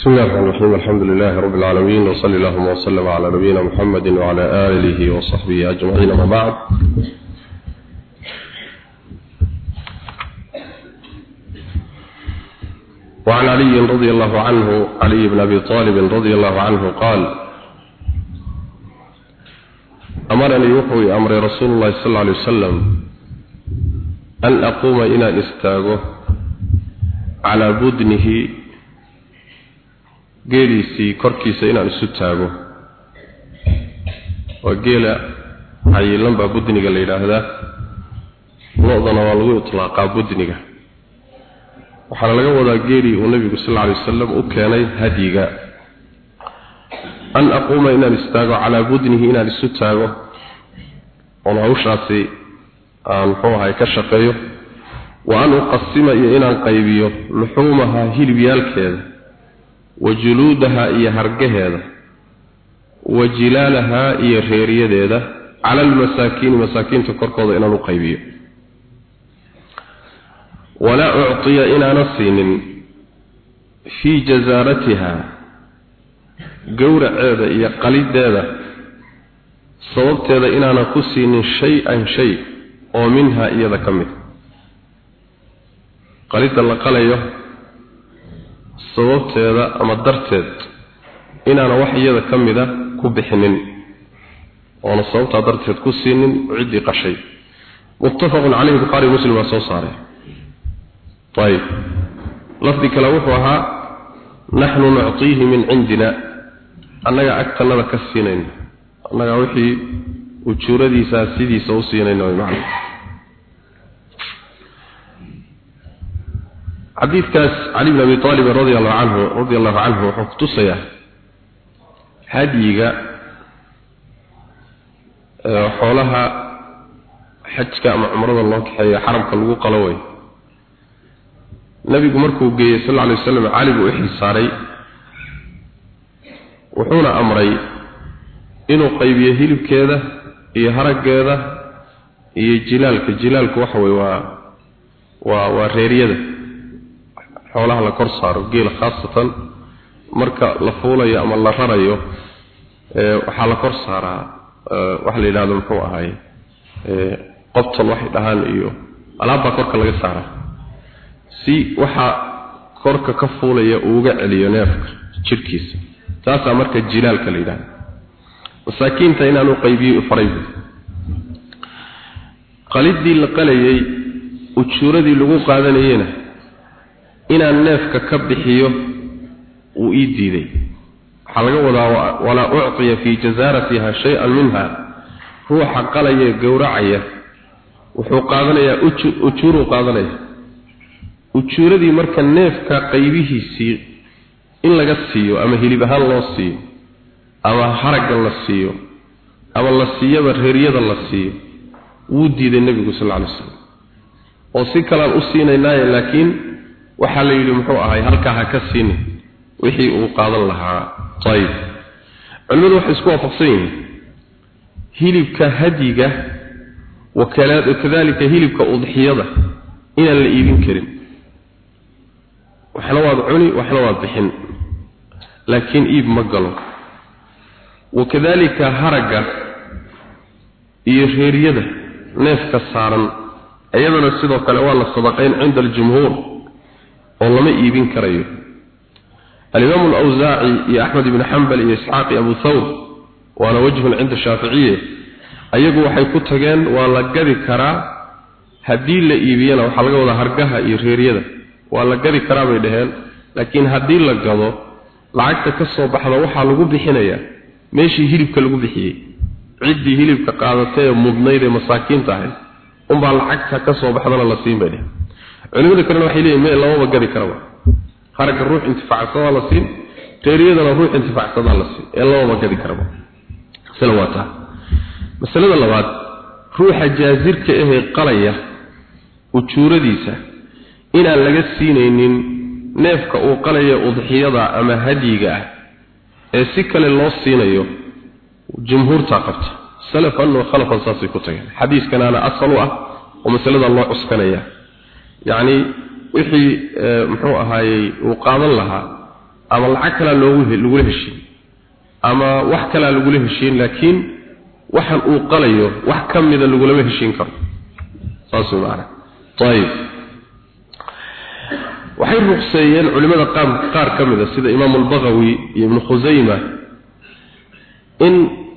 بسم الله الرحمن الرحيم. الحمد لله رب العالمين وصلى اللهم وسلم على نبينا محمد وعلى آله وصحبه أجمعين. ما بعد وعن علي رضي الله عنه علي بن أبي طالب رضي الله عنه قال أمرني وحوي أمر رسول الله صلى الله عليه وسلم أن أقوم إلى إستاغه على بدنه geeliisii korkiisa inaan isu taago. Waa geela cayilan baa budniga la yidhaahdaa. Lo-dana waa lagu itlaaqaa budniga waxaana laga wadaa geelii uu nebigu sal lla alay wasalam u keenay hadyiga an aquuma inaan istaago calaa budnihi inaan isu taago. Oon hawshaasi aan muxuu ahay ka shaqeeyo. Wa an uqasima iyo inaan qaybiyo luxuumaha hilibyaalkeeda wa juluudaha iyo hargaheeda wa jilaalahaa iyo reeriyadeeda cala almasaakiini masaakiinta korkooda inaan u qaybiyo. Walaa uctiya inaana siinin fii jasaaratiha gowraceeda iyo qalideeda sababteeda inaana ku siinin shay-an shay oo minhaa iyada ka mid. Qalidda la qalayo sababteeda ama darteed inaana wax iyada ka mida ku bixinin oona sababtaa darteed ku siinin ciddii qashay. Muttafaqun caleyhi bukhaari muslim baa soo saaray. Ayib lafdi kale wuxuu ahaa naxnu nuctiihi min cindina. Annaga agtannada ka siinayna annagaa wixii ujuuradiisaa sidiisa u siinayna way macna xadiidkaas cali bn abi aalib radi allahu canhu radi allahu canhu wuxuu kutusayaa hadyiga xoolaha xajka ama cumrada loo kaxeeya xaramka lagu qalo way nabigu markuu geeyey sal lla alay waslam cali buu u xilsaaray wuxuuna amray inuu qaybiyo hilibkeeda iyo haraggeeda iyo jilaalka. Jilaalku waxa weye waa waa waa reeryada xoolaha la kor saaro geela khaasatan marka la fuulayo ama la rarayo waxaa la kor saaraa waxa la yidhahdo muxuu ahaay qobtol waxay dhahaan iyo alaabbaa korka laga saaraa. Si waxa korka ka fuulaya uu uga celiyo neefka jidhkiisa taasaa marka jilaalka la yidhahda masaakiinta inaanu qaybiyo faray qalidii la qalayay ujuuradii lagu qaadanayena inaan neefka ka bixiyo uu ii diiday. Waxaa laga wadaa walaa uctiya fii jasaaratiha shay-an minha ruuxa qalaya gowracaya wuxuu qaadanayaa ujuuruu qaadanaya ujuuradii marka neefka qaybihiisii in laga siiyo ama hilib ahaan loo siiyo ama haragga la siiyo ama la siiyaba reeryada la siiyo wuu diiday nebigu sal alay slam oo si kalean u siinaynaaye laakiin waxaa la yidhi muxuu ahay halkaa ha ka siinin wixii uu qaadan lahaa. Ayib culimmadu waxay isku waafaqsan yihiin. Hilibka hadyiga wakadalika hilibka udxiyada inaan la iibin karin. Waxna waad cuni waxna waad bixin. Laakiin iib ma galo. Wakadalika haragga iyo reeryada neefka saaran iyadana sidoo kale waa la sadaqayn cinda aljumhuur oo lama iibin karayo. Alimaamu alawsaaci iyo axmed ibni xambal iyo isxaaq iyo abu thawr waana wajhun cinda shaaficiye ayagu waxay ku tageen waa la gadi karaa haddii la iibiyana waxaa laga wadaa hargaha iyo reeryada waa la gadi karaa bay dhaheen. Laakiin haddii la gado lacagta ka soo baxda waxaa lagu bixinayaa. Meeshii hilibka lagu bixiyey culimada kalena waxay leeyihiin me lamaba gadi karaba. Haragga ruux intifaacsadaa la siin reeryadana ruux intifaacsadaa la siin ee lamaba gadi karaba. Masale waa taa masalada labaad ruuxa jaasirka ahee qalaya ujuuradiisa inaan laga siinaynin neefka uu qalaya udxiyada ama hadyiga ah ee si kale loo siinayo jumhuurtaa qabta. Salafan wa khalafan saasay ku tageen. Xadiiskanaana asal u ah oo masalada loo cuskanaya yacni wixii muxuu ahaayey uu qaadan lahaa ama lacag kalaa loogu lagula heshiin ama wax kalaa lagula heshiin laakiin waxan uu qalayo wax ka mida lagulama heshiin karo. Saas maana ayib waxay ruqseeyeen culimada qaar ka mida sida imaam al-Baghawi iyo ibn Khuzayma in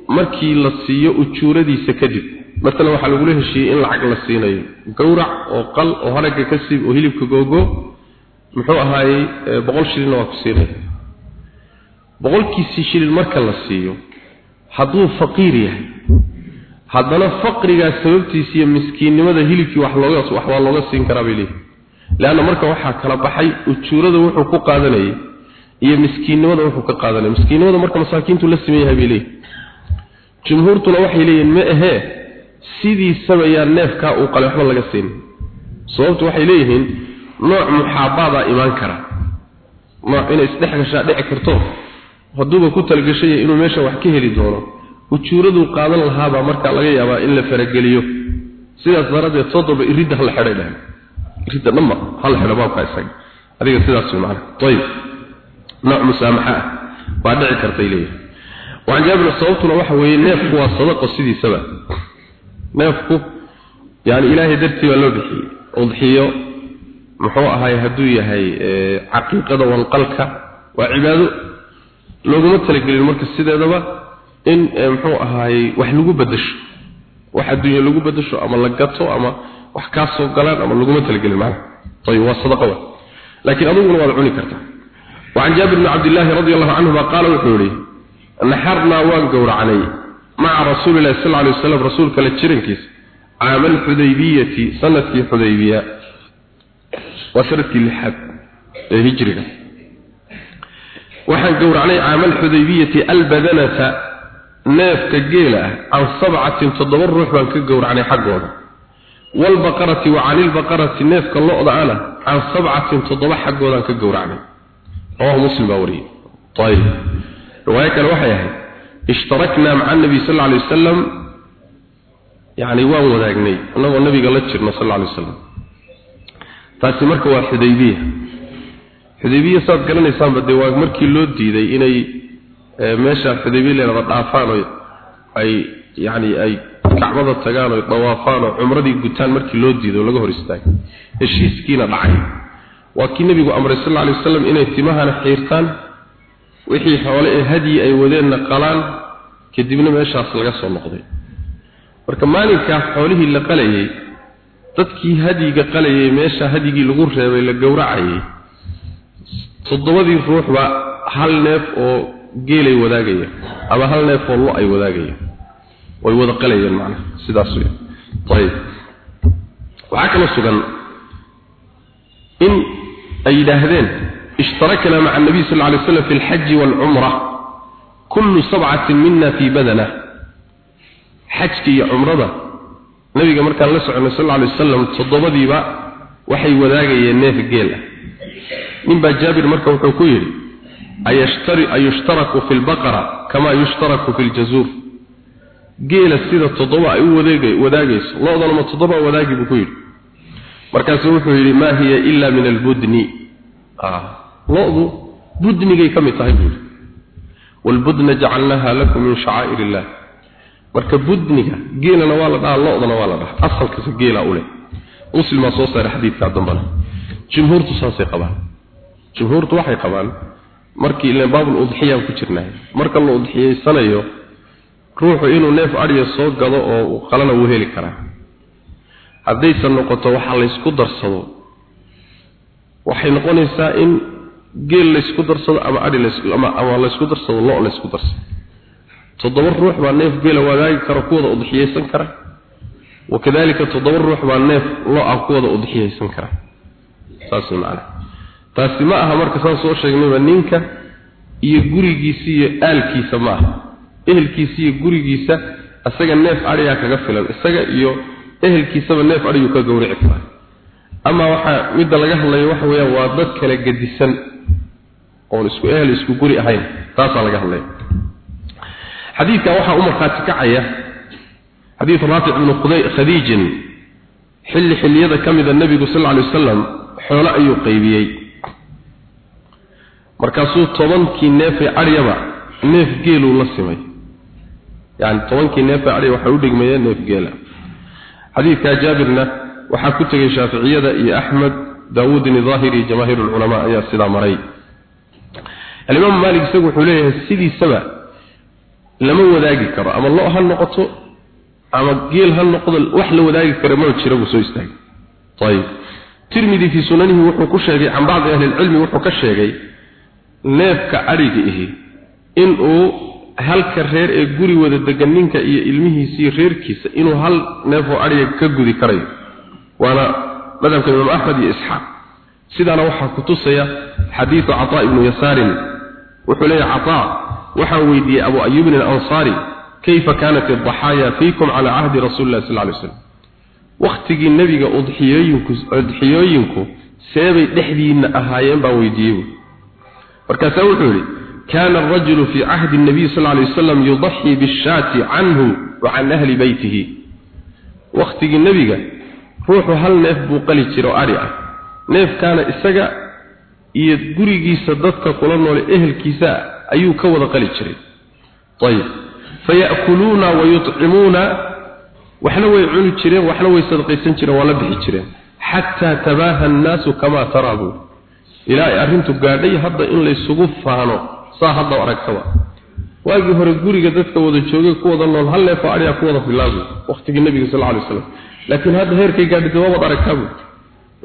markii la siiyo ujuuradiisa kadib مثلا waxa lagu heshiiyay in lacag la siinayo gowrac oo qal oo haraga ka siib oo hilibka googo muxuu ahaayay 100 shilin waa ku siinay boqolkiisii shilin marka la siiyo hadduu faqiir yahay haddana faqrigaa sababtiisa iyo miskiinnimada hilibkii wax looga wax waa looga siin karaa bay leeyihin leanna marka waxaa kala baxay ujuurada wuxuu ku qaadanayay iyo miskiinnimada wuxuu ka qaadanayay miskiinnimada marka masaakiintu la siman yahay bay leeyihin jumhuurtuna waxay leeyihin ma ahee sidiisaba yaa neefkaa uu qalay waxba laga siin. Sababtu waxay leeyihiin nooc muxaabaadaa imaan kara. Nooc inay isdhexgashaa dhici karto. Hadduuba ku talagashaya inuu meesha wax ka heli doono ujuuraduu qaadan lahaabaa markaa laga yaabaa in la farageliyo. Sidaas daradeed soodolba iridda hala xidhay dhahay iridda dhamma hala xidho baabkaa isaga. Adiga sidaas macana ayib nooc musaamaxa ah baa dhici kartay leeyahay waan jaabir sababtuna waxa weeye neefku waa sadaqo sidiisaba جابر صوتنا وحوي نفق وصدق سيدي سبا نفق يعني إلهي درتي ولو بحي أضحيه محو أهاي هدوية هاي عقيقة وانقلك وعباده لو قمت لك للمركز السيدة دبا إن محو أهاي وحلقو بدش وحدوية لقو بدش أما لقاته أما وحكاسه قلان أما لو قمت لك للمعنى طيب وصدقه لكن أظن وضعوني كرتا وعن جابر بن عبد الله رضي الله عنهما قال وحولي نحرنا وان maca rasuulilahi sal alay waslam rasuulka la jirankiisa caama alxudaybiyati sannadkii xudaybiya waa lixaad ee hijriga. Waxaan gowracnay caama alxudaybiyati albadanata neefka geela ah can sabcatin toddoba ruux baan ka gowracnay xaggooda. Waalbaqarati wa canilbaqarati neefka lo-da ana can sabcatin toddoba xaggoodaan ka gowracnay. Rawahu muslim baa wariyey ayb riwaayo kale waxay ahayd ishtaraknaa maca nabiy sal lla alay wasalam yacni waan wadaagnay annagoo nabiga la jirno sal alla alay wasalam taasi marka waa xudaybiya. Xudaybiya saad garanaysaanba dee waa markii loo diiday inay eh, meesha xudaybiya leelada dhaafaan oo ay yacni ay kacbada tagaan oy dawaafaan oo cumradii gutaan markii loo diido oo laga hor istaagay. Heshiiskiina dhacay. Waa kii nebigu amray sal alla alay wasalam inay timahana xiirtaan wixii xoole ee hadyi ay wadeenna qalaan kadibna meeshaas laga soo noqday. Marka maalinkaa xoolihii la qalayay dadkii hadyiga qalayay meesha hadyigii lagu reebay la gowracayay toddobadii ruuxba hal neef oo geelay wadaagaya ama hal neef oo lo ay wadaagaya way wada qalayeen macnaha sidaas wey ayib waxaa kaloo sugan in ay yidhaahdeen اشتركنا مع النبي صلى الله عليه وسلم في الحج والعمرة كل سبعة منا في بدنة حج يا عمرة نبي مركا الله صلى الله عليه وسلم تصدبدي با waxay wadaagayeen neef geel min ba jaabir marka wuxuu ku yiri ayashtari ayushtaraku fil baqara kama yushtaraku fil jazur geela sida todoba ay wadaagay wadaagayso loodana ma todoba wadaagi buu ku yiri markaas wuxuu yiri ma lo'du budnigay ka mid tahay buuri walbudna jacalnaha lakum min shacaa'ir illah marka budniga geelana waa la dhahaa lo'dana waa la dhahaa. Asalkiisa geela u leh. Soo saaray xadiidkaa dambana. Jumhuurtu saasay qabaan. Jumhuurtu waxay qabaan markii ilan baabul udxiyaan ku jirnaa. Marka la udxiyaysanayo ruuxu inuu neef adhiya soo gado oo qalana wuu heli karaa. Haddaysan noqoto waxaa laysku darsado waxay noqonaysaa in geel la isku darsado ama adhi la isku ama ama la isku darsado lo la isku darsado toddoba ruux baa neef geela wadaagi kara kuwada udhiyeysan kara. Wakadalika toddoba ruux baa neef lo ah kuwada udhiyeysan kara. Saas macna. Taasi ma aha marka saan soo sheegnayba ninka iyo gurigiisa iyo aalkiisa ma aha. Ehelkiisa iyo gurigiisa isaga neef adhiyaa kaga filan isaga iyo ehelkiisaba neef adhiyuu ka gowrici karaa ama waxa midda laga hadlayo waxa weeyaan waa dad kala gadisan oo isku ehel isku guri ahayn. Taas laga hadlay. Xadiidka waxa umar qaati kacaya xadiid rafi' ibn khuday khadij xilli xilliyada kamida nabigu sallallahu alayhi wasallam xoolo ayuu qaybiyay markaasuu tobankii neefee aryaba neef geeluu la simay. Yani tobankii neefee arya waxay u dhigmayeen neef geela. Xadiidka jaabirna waxaa ku tegay shaaficiyada iyo axmed daawuudin daahiri iyo jamaahiir ulculamaa ayaa sidaa maray alimaam maalik isagu wuxuu leeyahay sidiisaba lama wadaagi karo ama lo ha noqoto ama geel ha noqdo wax la wadaagi karo ma jira buu soo istaagay. Ayib tirmidi fii sunanihi wuxuu ku sheegay can bacdi ahli lcilmi wuxuu ka sheegay neefka adhiga ihi inuu halka reer ee guri wada degan ninka iyo ilmihiisiiyo reerkiisa inuu hal neefoo adhiga ka gudi karayo. Waana madhabka imaam axmed iyo isxaaq. Sidaana waxaa ku tusaya xadiidu cataa ibnu yasaarin wuxuu leeyahy cataa waxaan weydiiyey abu ayubin alansaari kayfa kaanat adaxaaya fiikum calaa cahdi rasuuli illahi sal lay slam wakhtigii nebiga udxiyooyinku udxiyooyinku seebay dhexdiinna ahaayeen baan weydiiyey. Buui markaasaa wuxuu arajulu fii cahdi nabiy sal lay wasalam yudaxii bishaati canhu wa can ahli beytihi wakhtigii nebiga ruuxu hal neef buu qali jira oo adhi ah. Neefkaana isaga iyo gurigiisa dadka kula noole ehelkiisa ayuu ka wada qali jiray. Ayib. Faya'kuluuna wa yutcimuuna waxna way cuni jireen waxna way sadaqaysan jireen waa la bixi jireen. Xataa tabaaha annaasu kamaa taraa buu. Ilaa ay arrintu gaadhay hadda in laysugu faano saa hadda aragtaba. Waagii hore guriga dadka wada joogay ku wada nool hal neefoo adhiga ku wada filaabu wakhtigii nebiga sal alay waslam laakiin hadda heerkay gaadhay waa wad aragtaabu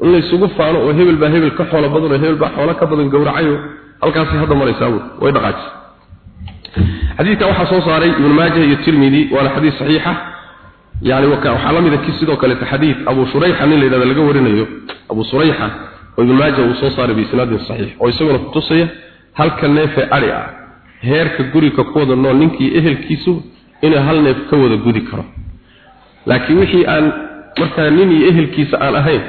in laysugu faano oo hebel baa hebel ka xoolo badan oo hebel baa xoolo ka badan gowracayo halkaasi hadda maraysaa way dhaqaajis. Xadiidka waxaa soo saaray ibn maajah iyo tirmidi waana xadiis saxiixa. Yani waxaa la mida ki sidoo kaleeta xadiid abu shurayxa nin la laga warinayo. Abu surayxa oo ibn maajah uu soo saaray biisnaadin saxiix oo isaguna kutusaya halka neefee adhi ah heerka guriga ku wada nool ninkii ehelkiisu inuu hal neef ka wada gudi karo. Laakiin wixii aan markaa nin iyo ehelkiisa aan ahayn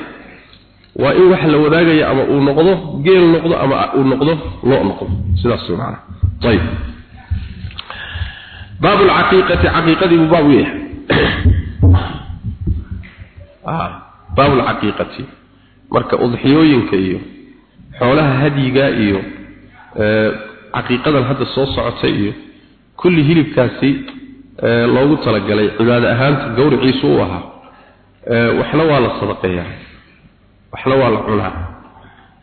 waa in wax la wadaagaya ama uu noqdo geel noqdo ama uu noqdo loo noqdo. Sidaas wey macana ayib baabu lcaqiiqati caqiiqadii buu baab u yahay baabu lcaqiiqati marka udxiyooyinka iyo xoolaha hadyiga iyo caqiiqadan hadda soo socotay iyo kulli hilibkaasi loogu talagalay cibaado ahaanta gowriciisu u ahaa waxna waa la sadaqeeyaa waxna waa la cunaa.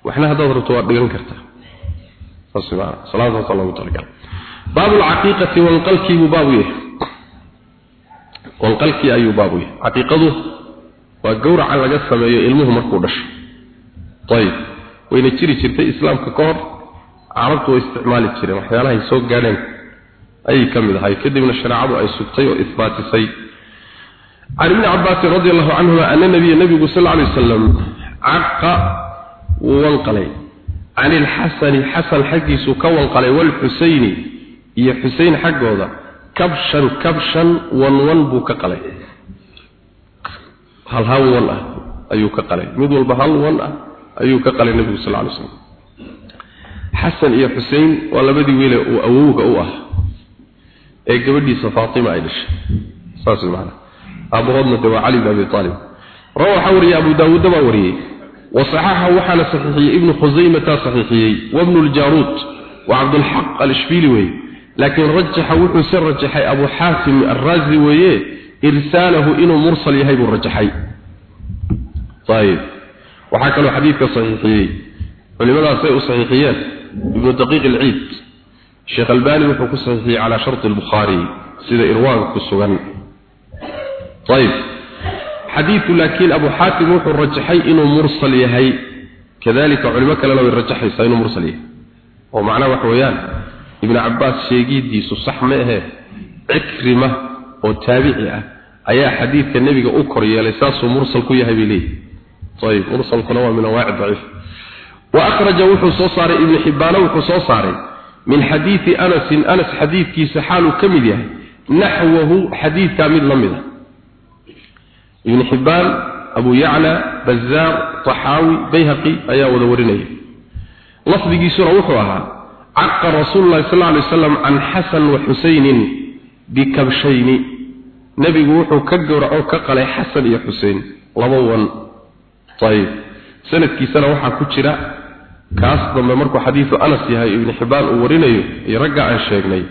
Waxna haddaad rabto waad dhigan kartaa salaadaasa loogu talagalay. Baabu lcaqiiqati wanqalkii buu baabu yahay. Wanqalkii ayuu baabu yahay. Caqiiqadu waa gowraca laga sameeyo ilmuhu markuu dhasho. Ayib. Wayna jiri jirtay islaamka ka hor carabtu way isticmaali jireen waxyaalahay soo gaadheen ayay ka mid ahay. Kadibna shareecadu ay sugtay oo isbaatisay. Can ibni cabaasin radi allahu canhuma ana nabiya nabigu sal lay wasalam caqa wuu wanqalay can ilxasani xasan xaggiisuu ka wanqalay walxusayni iyo xuseyn xaggooda kabshan kabshan wanwan buu ka qalay. Hal hal wan ah ayuu ka qalay. Mid walba hal wan ah ayuu ka qalay nebigu sal lay slam xasan iyo xusein waa labadii wiile uu awowga u ah ee gabadhiisa faatima ay dhashay. Saas maana aabahoodna de waa cali bin abi aalib rawa waxaa wariyey abu daawuudda baa wariyey wasaxaxa waxaana saxiixiyey ibnu khusaymataa saxiixiyey wabnu ljaruud wa cabdulxaq alishbiili weeye. Laakiin rajaxa wuxuu si rajaxay abu xaatim arraazi weeye irsaalahu inuu mursal yahay buu rajaxay. Ayib waxaa kaloo xadiidka saxiixiyey. Culimadaasay u saxiixiyeen. Ibnu xadiidku laakiin abu xaatim wuxuu rajaxay inuu mursal yahay. Kadalika culimo kalena way rajaxaysaa inuu mursal yahay. Oo macnaha waxa weeyaan ibnu cabbaas sheegidiisu sax ma ahee cikrima oo taabici ah ayaa xadiidka nebiga u kor yeelay saasuu mursal ku yahay bay leeyihi ayib mursalkuna waa min anwaaci daciif. Wa akhraja wuxuu soo saaray ibnu xibbaana wuxuu soo saaray min xadiidi anasin anas xadiidkiisa xaaluu ka mid yahay naxwahu xadiidkaa mid la mid a ibnu xibbaan abu yacla bazaar taxaawi bayhaqi ayaa wada warinaya. Lafdigiisuna wuxuu ahaa caqa rasuulu llahi sal alay waslam can xasan wa xusaynin bikabshayni nebigu wuxuu ka gowraco ka qalay xasan iyo xusein laba wan. Ayib sanadkiisana waxaa ku jira kaas dambe markuu xadiidu anas yahay ibnu xibbaan uu warinayo iyo ragga aan sheegnay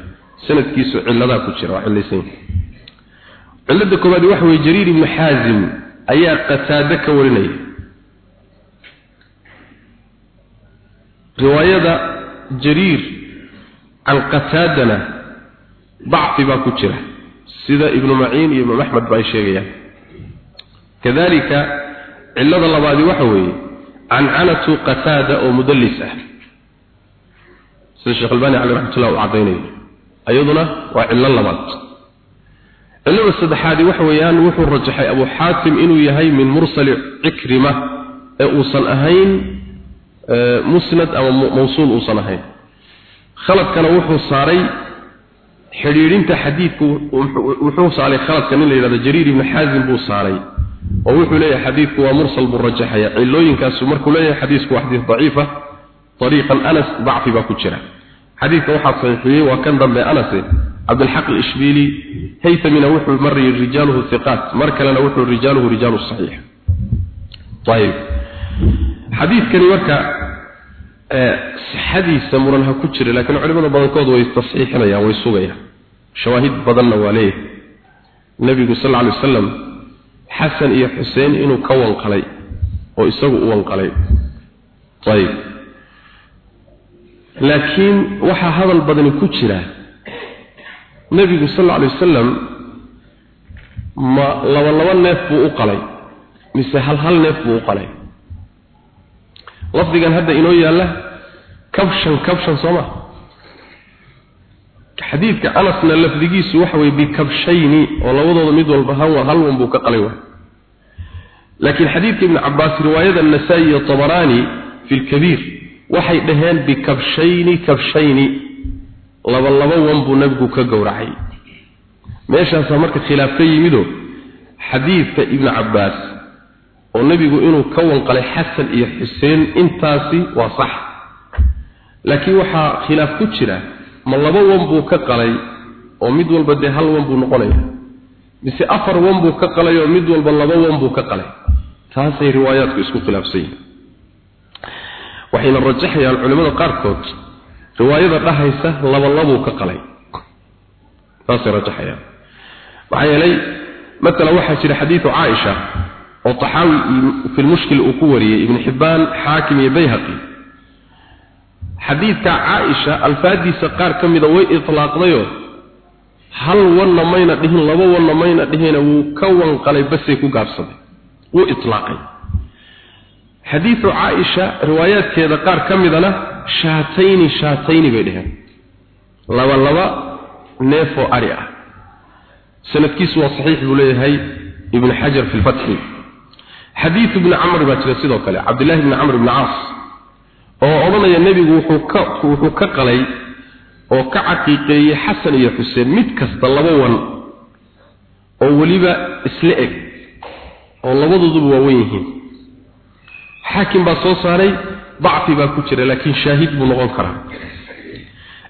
sanadkiisu cilladaa ku jira waa cillaysan cillada koowaad waxa weye jariir ibnu xaazim ayaa qataade ka warinaya. riwaayada jariir can qataadana dacfi baa ku jira sida ibnu maciin iyo imaam axmed ba ay sheegayaan. kadalika cillada labaadi waxa weeye cancanatu qataada oo mudallis ah. sida sheekh albani caleyh raxmatullah uu caddaynayo. Iyaduna waa cillo labaad cillada saddexaadi waxa weeyaan wuxuu rajaxay abu xaatim inuu yahay min mursali cikrima ee uusan ahayn musnad ama mawsuul uusan ahayn. Khaladkana wuxuu saaray xidhiidhinta xadiidku wuxuu saaray khaladka nin la yidhahdo jariir ibnu xaazim buu saaray oo wuxuu leeyahay xadiidku waa mursal buu rajaxaya. Cilooyinkaasu markuu leeyahay xadiisku waa xadiis daciifa ariiqan anas dacfi baa ku jira xadiidka waxaa saxiixiyey waa kan dambe anase cabdilxaq alishbiili haytamina wuxuu marayay rijaaluhu hiqaat mar kalena wuxuu rijaaluhu rijaalu saxiix. Ayib xadiidkani marka sixadiisa muran ha ku jira laakiin culimada badankood way tasxiixinayaan way sugayaan. Shawaahid badanna waa leeyahay. Nebigu sal lla alay wasalam xasan iyo xuseen inuu ka wanqalay oo isagu u wanqalay ayib laakiin waxaa hadal badani ku jira nebigu sal alla alay wasalam ma laba laba neef buu u qalay mise hal hal neef buu u qalay. Lafdigan hadda inoo yaalla kabshan kabshan soo ma xadiidka anasna lafdigiisu waxa weye bikabshayni oo labadooda mid walba hal wan buu ka qalay waay laakiin xadiidka ibni cabaas riwaayada nasaa-i iyo tabaraani fi lkabiir waxay dhaheen bikabshayni kabshayni laba laba wan buu nebigu ka gowracay. Meeshaasaa marka khilaaf ka yimido xadiidka ibni cabaas oo nebigu inuu ka wanqalay xasan iyo xuseen intaasi waa sax. Laakiin waxaa khilaaf ku jira ma laba wan buu ka qalay oo mid walba dee hal wan buu noqonaya mise afar wan buu ka qalay oo mid walba laba wan buu ka qalay. Taasay riwaayaadku isku khilaafsan yihiin waxayna rajaxayaan culimmada qaarkood. Riwaayada dhahaysa laba labuu ka qalay. Taasay rajaxayaan. Maxaa yeelay matala waxaa jira xadiidu caaisha oo taxaawi fi lmushkil uu ku wariyey ibn xibbaan xaakim iyo bayhaqi. Xadiidka caaisha alfaadiisa qaar ka mida way itlaaqdayoo hal wanna mayna dhihin laba wanna mayna dhihina wuu ka wanqalay basay ku gaabsaday. Wuu itlaaqay xadiidu caaisha riwaayaadkeeda qaar ka midana shaatayni shaatayni bay dheheen laba laba neefoo ari ah. Sanadkiisu waa saxiix buu leeyahay ibn xajar fi lfatxi xadiid ibni camr baa jira sidoo kale cabdillahi bni camr ibni caas oo odhanaya nebigu wuxuu ka qalay oo ka caqiiqeeyey xasan iyo xuseen mid kasta laba wan oo weliba isla eg oo labadooduba waawen yihiin xaakim baa soo saaray dacfi baa ku jira laakiin shaahid buu noqon karaa.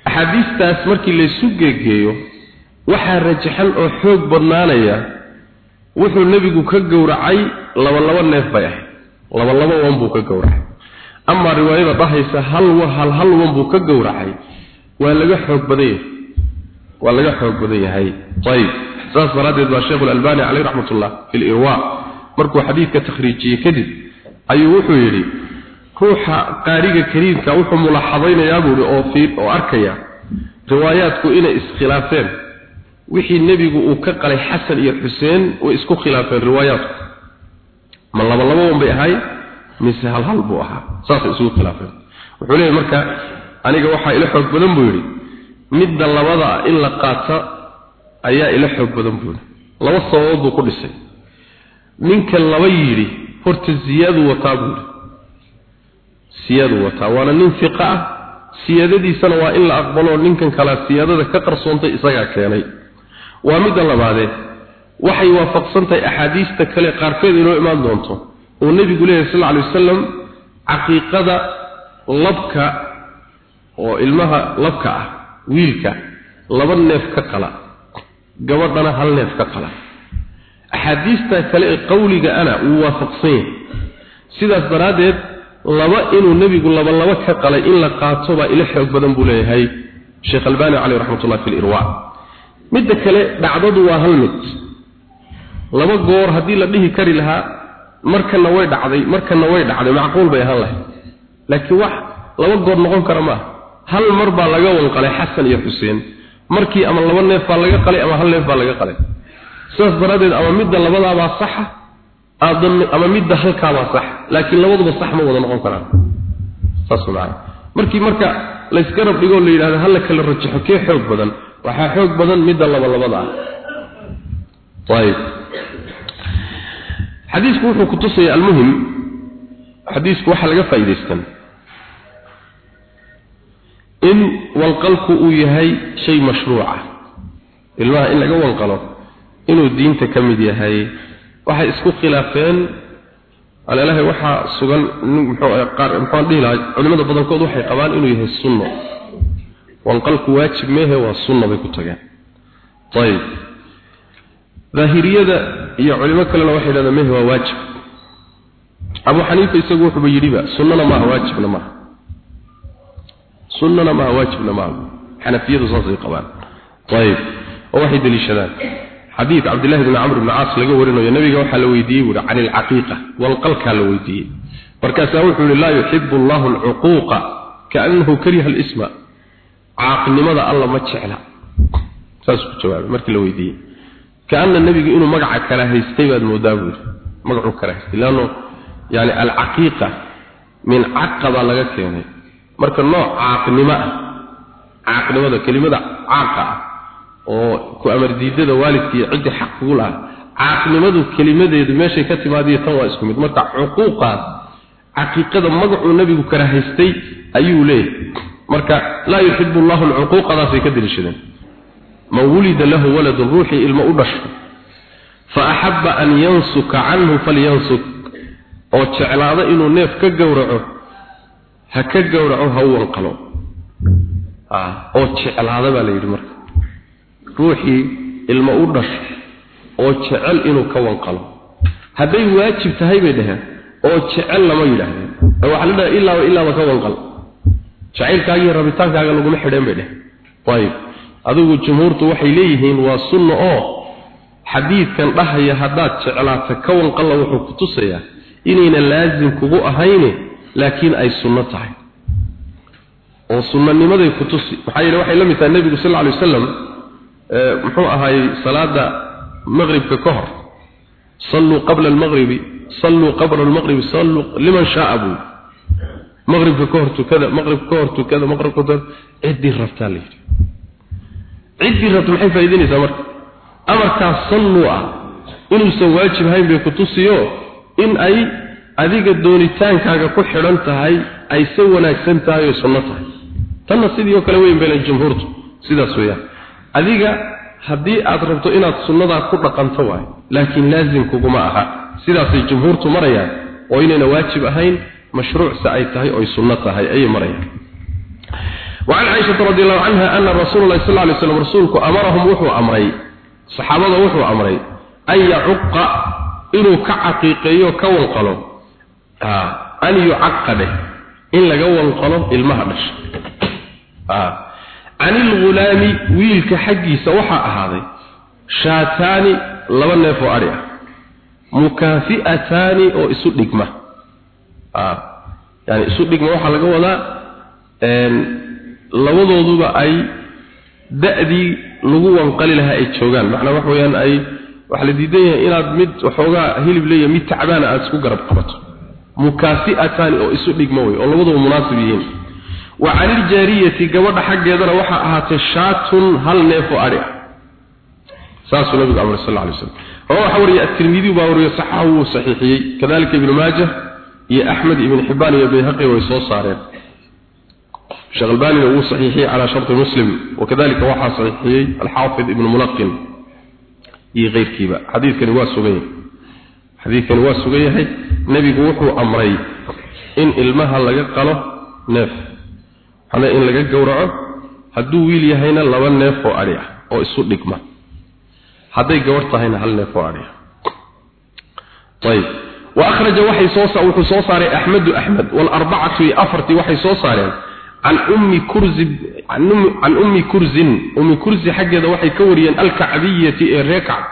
Axaadiistaas markii laysu geegeeyo waxaa rajaxan oo xoog badnaanaya wuxuu nebigu ka gowracay laba laba neef bay ahayd. Laba laba wan buu ka gowracay. Amaa riwaayada dhahaysa hal hal wan buu ka gowracay. Waa laga xoog badan yahay. Waa laga xoog badan yahay. Ayib. Saas daraaddeed baa sheekhu alalbani caleyh raxmatullah fi lirwa markuu xadiidka takhriijiyey kadib ayuu wuxuu yidhi ruuxa qaariga kariimka wuxuu mulaxadaynayaa buuhi oo fiir oo arkaya riwaayaadku inay iskhilaafeen. Wixii nebigu uu ka qalay xasan iyo xuseen way isku khilaafeen riwaayaadku. Ma laba laba wan bay ahay mise hal hal buu ahaa. Saasay isugu khilaafeen. Wuxuu leeyahy marka aniga waxaa ila xoog badan buu yidhi. Midda labada in la qaata ayaa ila xoog badan buu yidhi. Laba sababood buu ku dhisay. Ninka laba yidhi horta siyaaduu wataa buu yidhi siyaaduu wataa. Waana nin fiqa ah. Siyaadadiisana waa in la aqbalo. Ninkan kalea siyaadada ka qarsoontay isagaa keenay. Waa midda labaadee waxay waafaqsantahay axaadiista kale qaarkeed inoo imaan doonto. Oo nebigu leeyahy sal alay wasalam caqiiqada labka oo ilmaha labka ah wiilka laba neef ka qala gabadhana hal neef ka qala axaadiista kale ee qawliga ana wuu waafaqsan yahay sidaas daraaddeed laba inuu nebigu laba laba ka qalay in la qaato baa ila xoog badan buu leeyahay sheekh albani caleyh raxmatullah fi lirwa midda kale dhacdadu waa hal mid. Laba goor haddii la dhihi kari lahaa markana way dhacday markana way dhacday macquul bay ahaan lahayd. Laakiin wax laba goor noqon kara maaha hal mar baa laga wanqalay xasan iyo xuseen. Markii ama laba neef baa laga qalay ama hal neef baa laga qalay sidaas daraaddeed ama midda labadaabaa saxa ama midda halkaabaa sax laakiin labaduba sax ma wada noqon karaan. Saas macana markii marka laysgarab dhigoo la yidhahdo hala kala rajaxo kee xoog badan? Waxaa xoog badan midda laba labada ah. Ayib xadiisku wuxuu ku tusaya almuhim xadiisku waxaa laga faa'iidaystan. In walqalku uu yahay shay mashruuca. Ilmaha in laga wanqalo inuu diinta ka mid yahay. Waxay isku khilaafeen. Alalahay waxaa sugan qaar muxuu dhihi lahaa culimada badankood waxay qabaan inuu yahay sunno. Wanqalku waajib meehe waa sunno bay ku tageen. Ayib daahiriyada iyo culimo kalena waxay yidhahdeen mehe waa waajib. Abu xaniifa isagu wuxuuba yidhiba sunnana maaha waajibna maaha. Sunnana maaha waajibna maaha. Xanafiyadu saasay qabaan. Ayib oo waxay deliishadaan xadiid cabdillahi bni camr bni caas laga warinayo nabiga waxaa la weydiiyey buuhi can ilcaqiiqa walqalkaa la weydiiyey. Markaasaa wuxuu laa yuxibu allahu alcuquuqa kaanahu kariha alisma. Caaqnimada alla ma jecla. Saasuu ku jawaabay markii la weydiiyey. Kaana nebigu inuu magaca kala haystay baad moodaa buu yidhi. Magacuu kala haystay leanno yani alcaqiiqa min caqa baa laga keenay. Marka nooc caaqnimo ah caaqnimada kelimada caaqa ah oo ku amar diidada waalidka iyo ciddi xaq kugu laha caaqnimadu kelimadeedu meeshay ka timaadiyo tan waa isku mid. Marka cuquuqaas caqiiqada magacuu nebigu kala haystay ayuu leeyahay. Marka laa yuxibu allahu alcuquuqadaasay ka deliishadeen man wulida lahu waladun ruuxii ilmo u dhasho. Fa axabba an yansuka canhu falyansuk. Oo jeclaado inuu neef ka gowraco ha ka gowraco ha u wanqalo. Oo jeclaada baa la yidhi marka ruuxii ilmo u dhasho oo jecel inuu ka wanqalo. Hadday waajib tahay bay dhaheen oo jecel lama yidhaahdeen. Ee waxaa la dhaha ilaaba ilaaba ka wanqal. Jacaylkaagiiyo rabitaankaaga laguma xidheen bay dheheen ayib adigu jumhuurtu waxay leeyihiin waa sunno oo xadiidkan dhahaya haddaad jeclaata ka wanqalla wuxuu ku tusayaa inayna laasim kugu ahayne laakiin ay sunno tahay. Oo sunnanimaday ku tusi. Maxaa yeele waxay la mid tahay nebigu sal lla alay wasalam muxuu ahaayey salaada maqribka ka hor. Salluu qabla almaqribi salluu qabla almaqribi salluu liman shaaa buu. Maqribka ka hor tukada maqribka ka hor tukada maqribka ka ciddii rabtaa la yidhi. Ciddii rabta maxay faa'iidaynaysaa marka? Amarkaas salluu ah inuusan waajib hayn bay ku tusiyo in ay adiga doonitaankaaga ku xidhan tahay ay se wanaagsan tahay oo sunno tahay. Tanna sidii oo kale weyn bayna jumhuurtu sidaas weeyaan adiga haddii aad rabto inaad sunnadaa ku dhaqanto waay laakiin laazim kuguma aha sidaasay jumhuurtu marayaan oo inayna waajib ahayn mashruucse ay tahay oy sunno tahay ayay marayaan وعن عائشة رضي الله عنها أن رسول الله صلى الله عليه وسلم رسولك أمرهم وحو أمري صحابة وحو أمري أن يعق إنه كعقيقي وكوانقلو آه. أن يعقده إن لقوانقلو المهدش آه. can ilghulaami wiilka xaggiisa waxaa ahaaday shaataani laba neef oo adhi ah. mukaafi'ataani oo isu dhigma. Yani isu dhigma waxaa laga wadaa labadooduba ay da-dii lagu wanqali lahaa ay joogaan. Macnaa wax weyaan ay waxaa la diidan yahay inaad mid waxoogaa hilib leeya mid tacbaana aada isku garab qabato. mukaafi'ataani oo isu dhigma wey oo labaduba munaasib yihiin wa can iljaariyati gabadha xaggeedana waxaa ahaatay shaatun hal neefoo adhi ah. Saasuu nabigu amray sal lay slam rawa waxaa wariya atirmidiyu baa wariyo saxahu wuu saxiixiyey. Kadalika ibnu maaja iyo axmed ibn xibaan iyo bayhaqi way soo saareen. Sheekh albanina wuu saxiixiyey calaa sharti muslim wakadalika waxaa saxiixiyey alxaafid ibnu mulaqin iyo keyrkiiba. Xadiidkani waa sugan yahay. Xadiidkani waa sugan yahay. Nebigu wuxuu amray in ilmaha laga qalo neef ama in laga gowraco hadduu wiil yahayna laba neef oo adhi ah oo isu dhigma. Hadday gabadh tahayna hal neef oo adhi ah. Ayib. Wa akhraja waxay soo wuxuu soo saaray axmedu axmed walarbacatu iyo afartii waxay soo saareen can ummi kurzi can ummi kurzin. Ummi kurzi xaggeeda waxay ka wariyeen alkacbiyati ee reer kacb.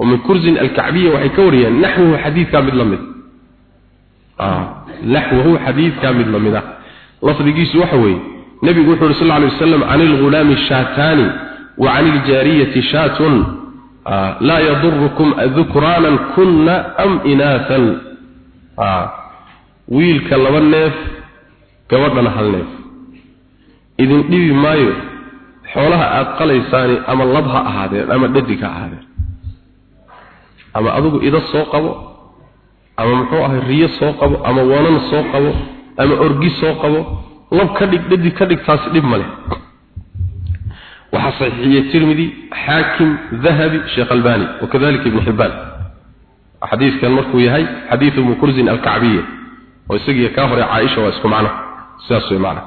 Ummi kurzin alkacbiya waxay ka wariyeen naxwahu xadiidkaa mid la mid. Ah, naxwahu xadiidkaa mid la ah lafdigiisu waxa weeye nabigu wuxuu rasuul sallallahu alayhi wasallam cani ghulami shatani wa cani jariyati shatun ah, laa yadurukum adhukranan kunna am inathan ah, wiilka laba neef gabadhana hal neef. Idin dhibi maayo xoolaha aad qalaysaani ama lab ha ahaadeen ama dhadig ha ahaadeen. Ama adigu ida soo qabo ama muxuu ahay riyo soo qabo ama wanan soo qabo ama orgi soo qabo lab ka dhig dhadig ka dhig taasi dhib male waxa saxiixiyay tirmidhi xaakim dhahabi sheekh albani wakadalika ibn hibban xadiiskan markuu yahay xadiithu mukurzin al-ka'biyya oo isagiya ka hore caaisha waa isku macno. Sidaas way macno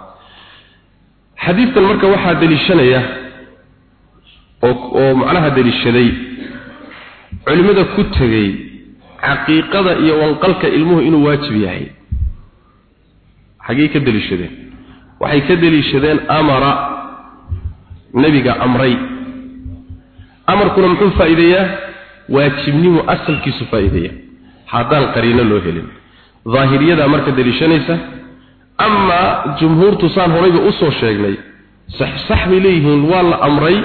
xadiiskan marka waxaa daliishanaya oo macnaha daliishaday culimada ku tagay xaqiiqada iyo wanqalka ilmuhu inuu waajib yahay xagee ka daliishadeen waxay ka daliishadeen amara nabiga amray. Amarkuna muxuu faa'iideeyaa? Waajibnimo asalkiisu faa'iideeya haddaan qariino loo helin. Daahiriyada marka daliishanaysa ama jumhuurtu saan horeyba u soo sheegnay sax sax bay leeyihiin waa la amray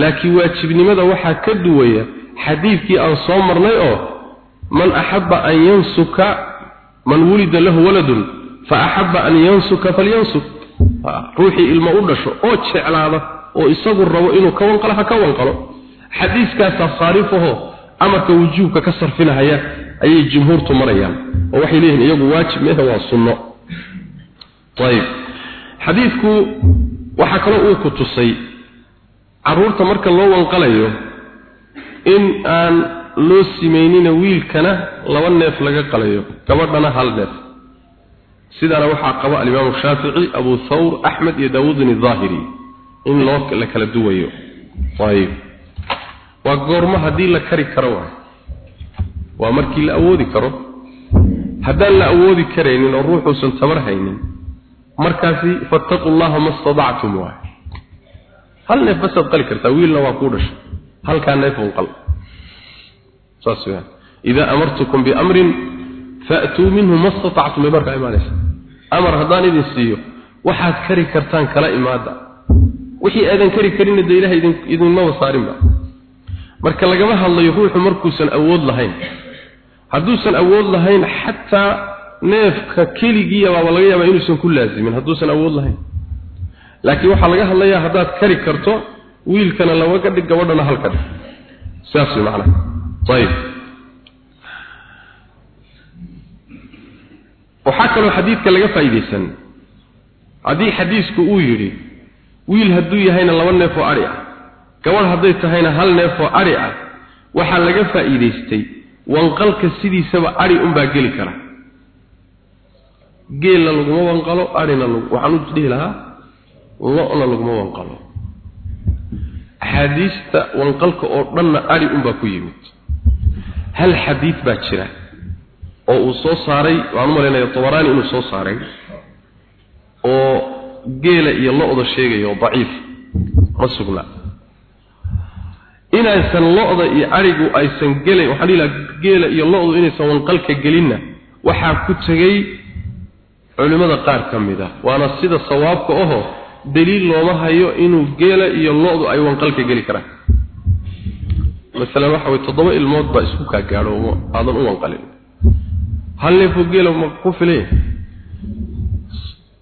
laakiin waajibnimada waxaa ka duwaya xadiidkii aan soo marnay oo man axabba an yansuka man wulida lahu waladun fa axabba an yansuka falyansuk. Ruuxii ilmo u dhasho oo jeclaada oo isagu rabo inuu ka wanqalo ha ka wanqalo xadiiskaasaa saarifaho amarka wujuubka ka sarfinahaya ayay jumhuurtu marayaan oo waxay leeyihiin iyagu waajib mehe waa sunno. Ayib. Xadiidku waxaa kaloo uu ku tusay carruurta marka loo wanqalayo in aan loo simaynina wiilkana laba neef laga qalayo gabadhana hal neef sidaana waxaa qaba shaafici abu thawr axmed iyo daawuudin idaahiri in loo la kala duwayo. Ayib. Waa goormo haddii la kari karo waay waa markii la awoodi karo. Haddaan la awoodi karaynin oo ruuxuusan tabar haynin markaasi fattaqu llaha ma stadactum waay hal neef basaad qali kartaa wiilna waa kuu dhashay. Halkaa neef un qal. Saas weyaan idaa amartukum biamrin faatuu minhu ma statactum bay markaa imaanaysa amar haddaan idin siiyo waxaad kari kartaan kala imaada. Wixii aadan kari karinna dee ilaha idin idinmaba saarinba marka lagama hadlayo ruuxu markuusan awood lahayn. Hadduusan awood lahayn xataa neefka keligiiya baaba laga yaabaa inuusan ku laazimin hadduusan awood lahayn. Laakiin waxaa laga hadlayaa haddaad kari karto wiilkana laba ka dhig gabadhana hal ka dhig. Saas way macnaha. Ayib waxaa kaloo xadiidka laga faa'iidaysan. Haddii xadiisku uu yidhi wiil hadduu yahayna laba neef oo adhi ah gabadh hadday tahayna hal neef oo adhi ah waxaa laga faa'iidaystay wanqalka sidiisaba adhi unbaa geli kara. Geelna laguma wanqalo adhina waxaan u dhihi lahaa lo-na laguma wanqalo. Axaadiista wanqalka oo dhanna adhi unbaa ku yimid. Hal xadiid baa jira oo uu soo saaray waan u malaynaya tabaraani inuu soo saaray oo geela iyo lo-da sheegayo daciif. Ma sugna. Inaysan lo-da iyo arigu aysan gelin waxaan dhihi lahaa geela iyo lo-du inaysan wanqalka gelinna waxaa ku tegey culimmada qaar ka mid ah. Waana sida sawaabka aho daliil looma hayo inuu geela iyo lo-du ay wanqalka geli karaan. Masalan waxa way toddoba ilmood baa isku kaa gaadho aadan u wanqalin hal neefoo geela ma ku filay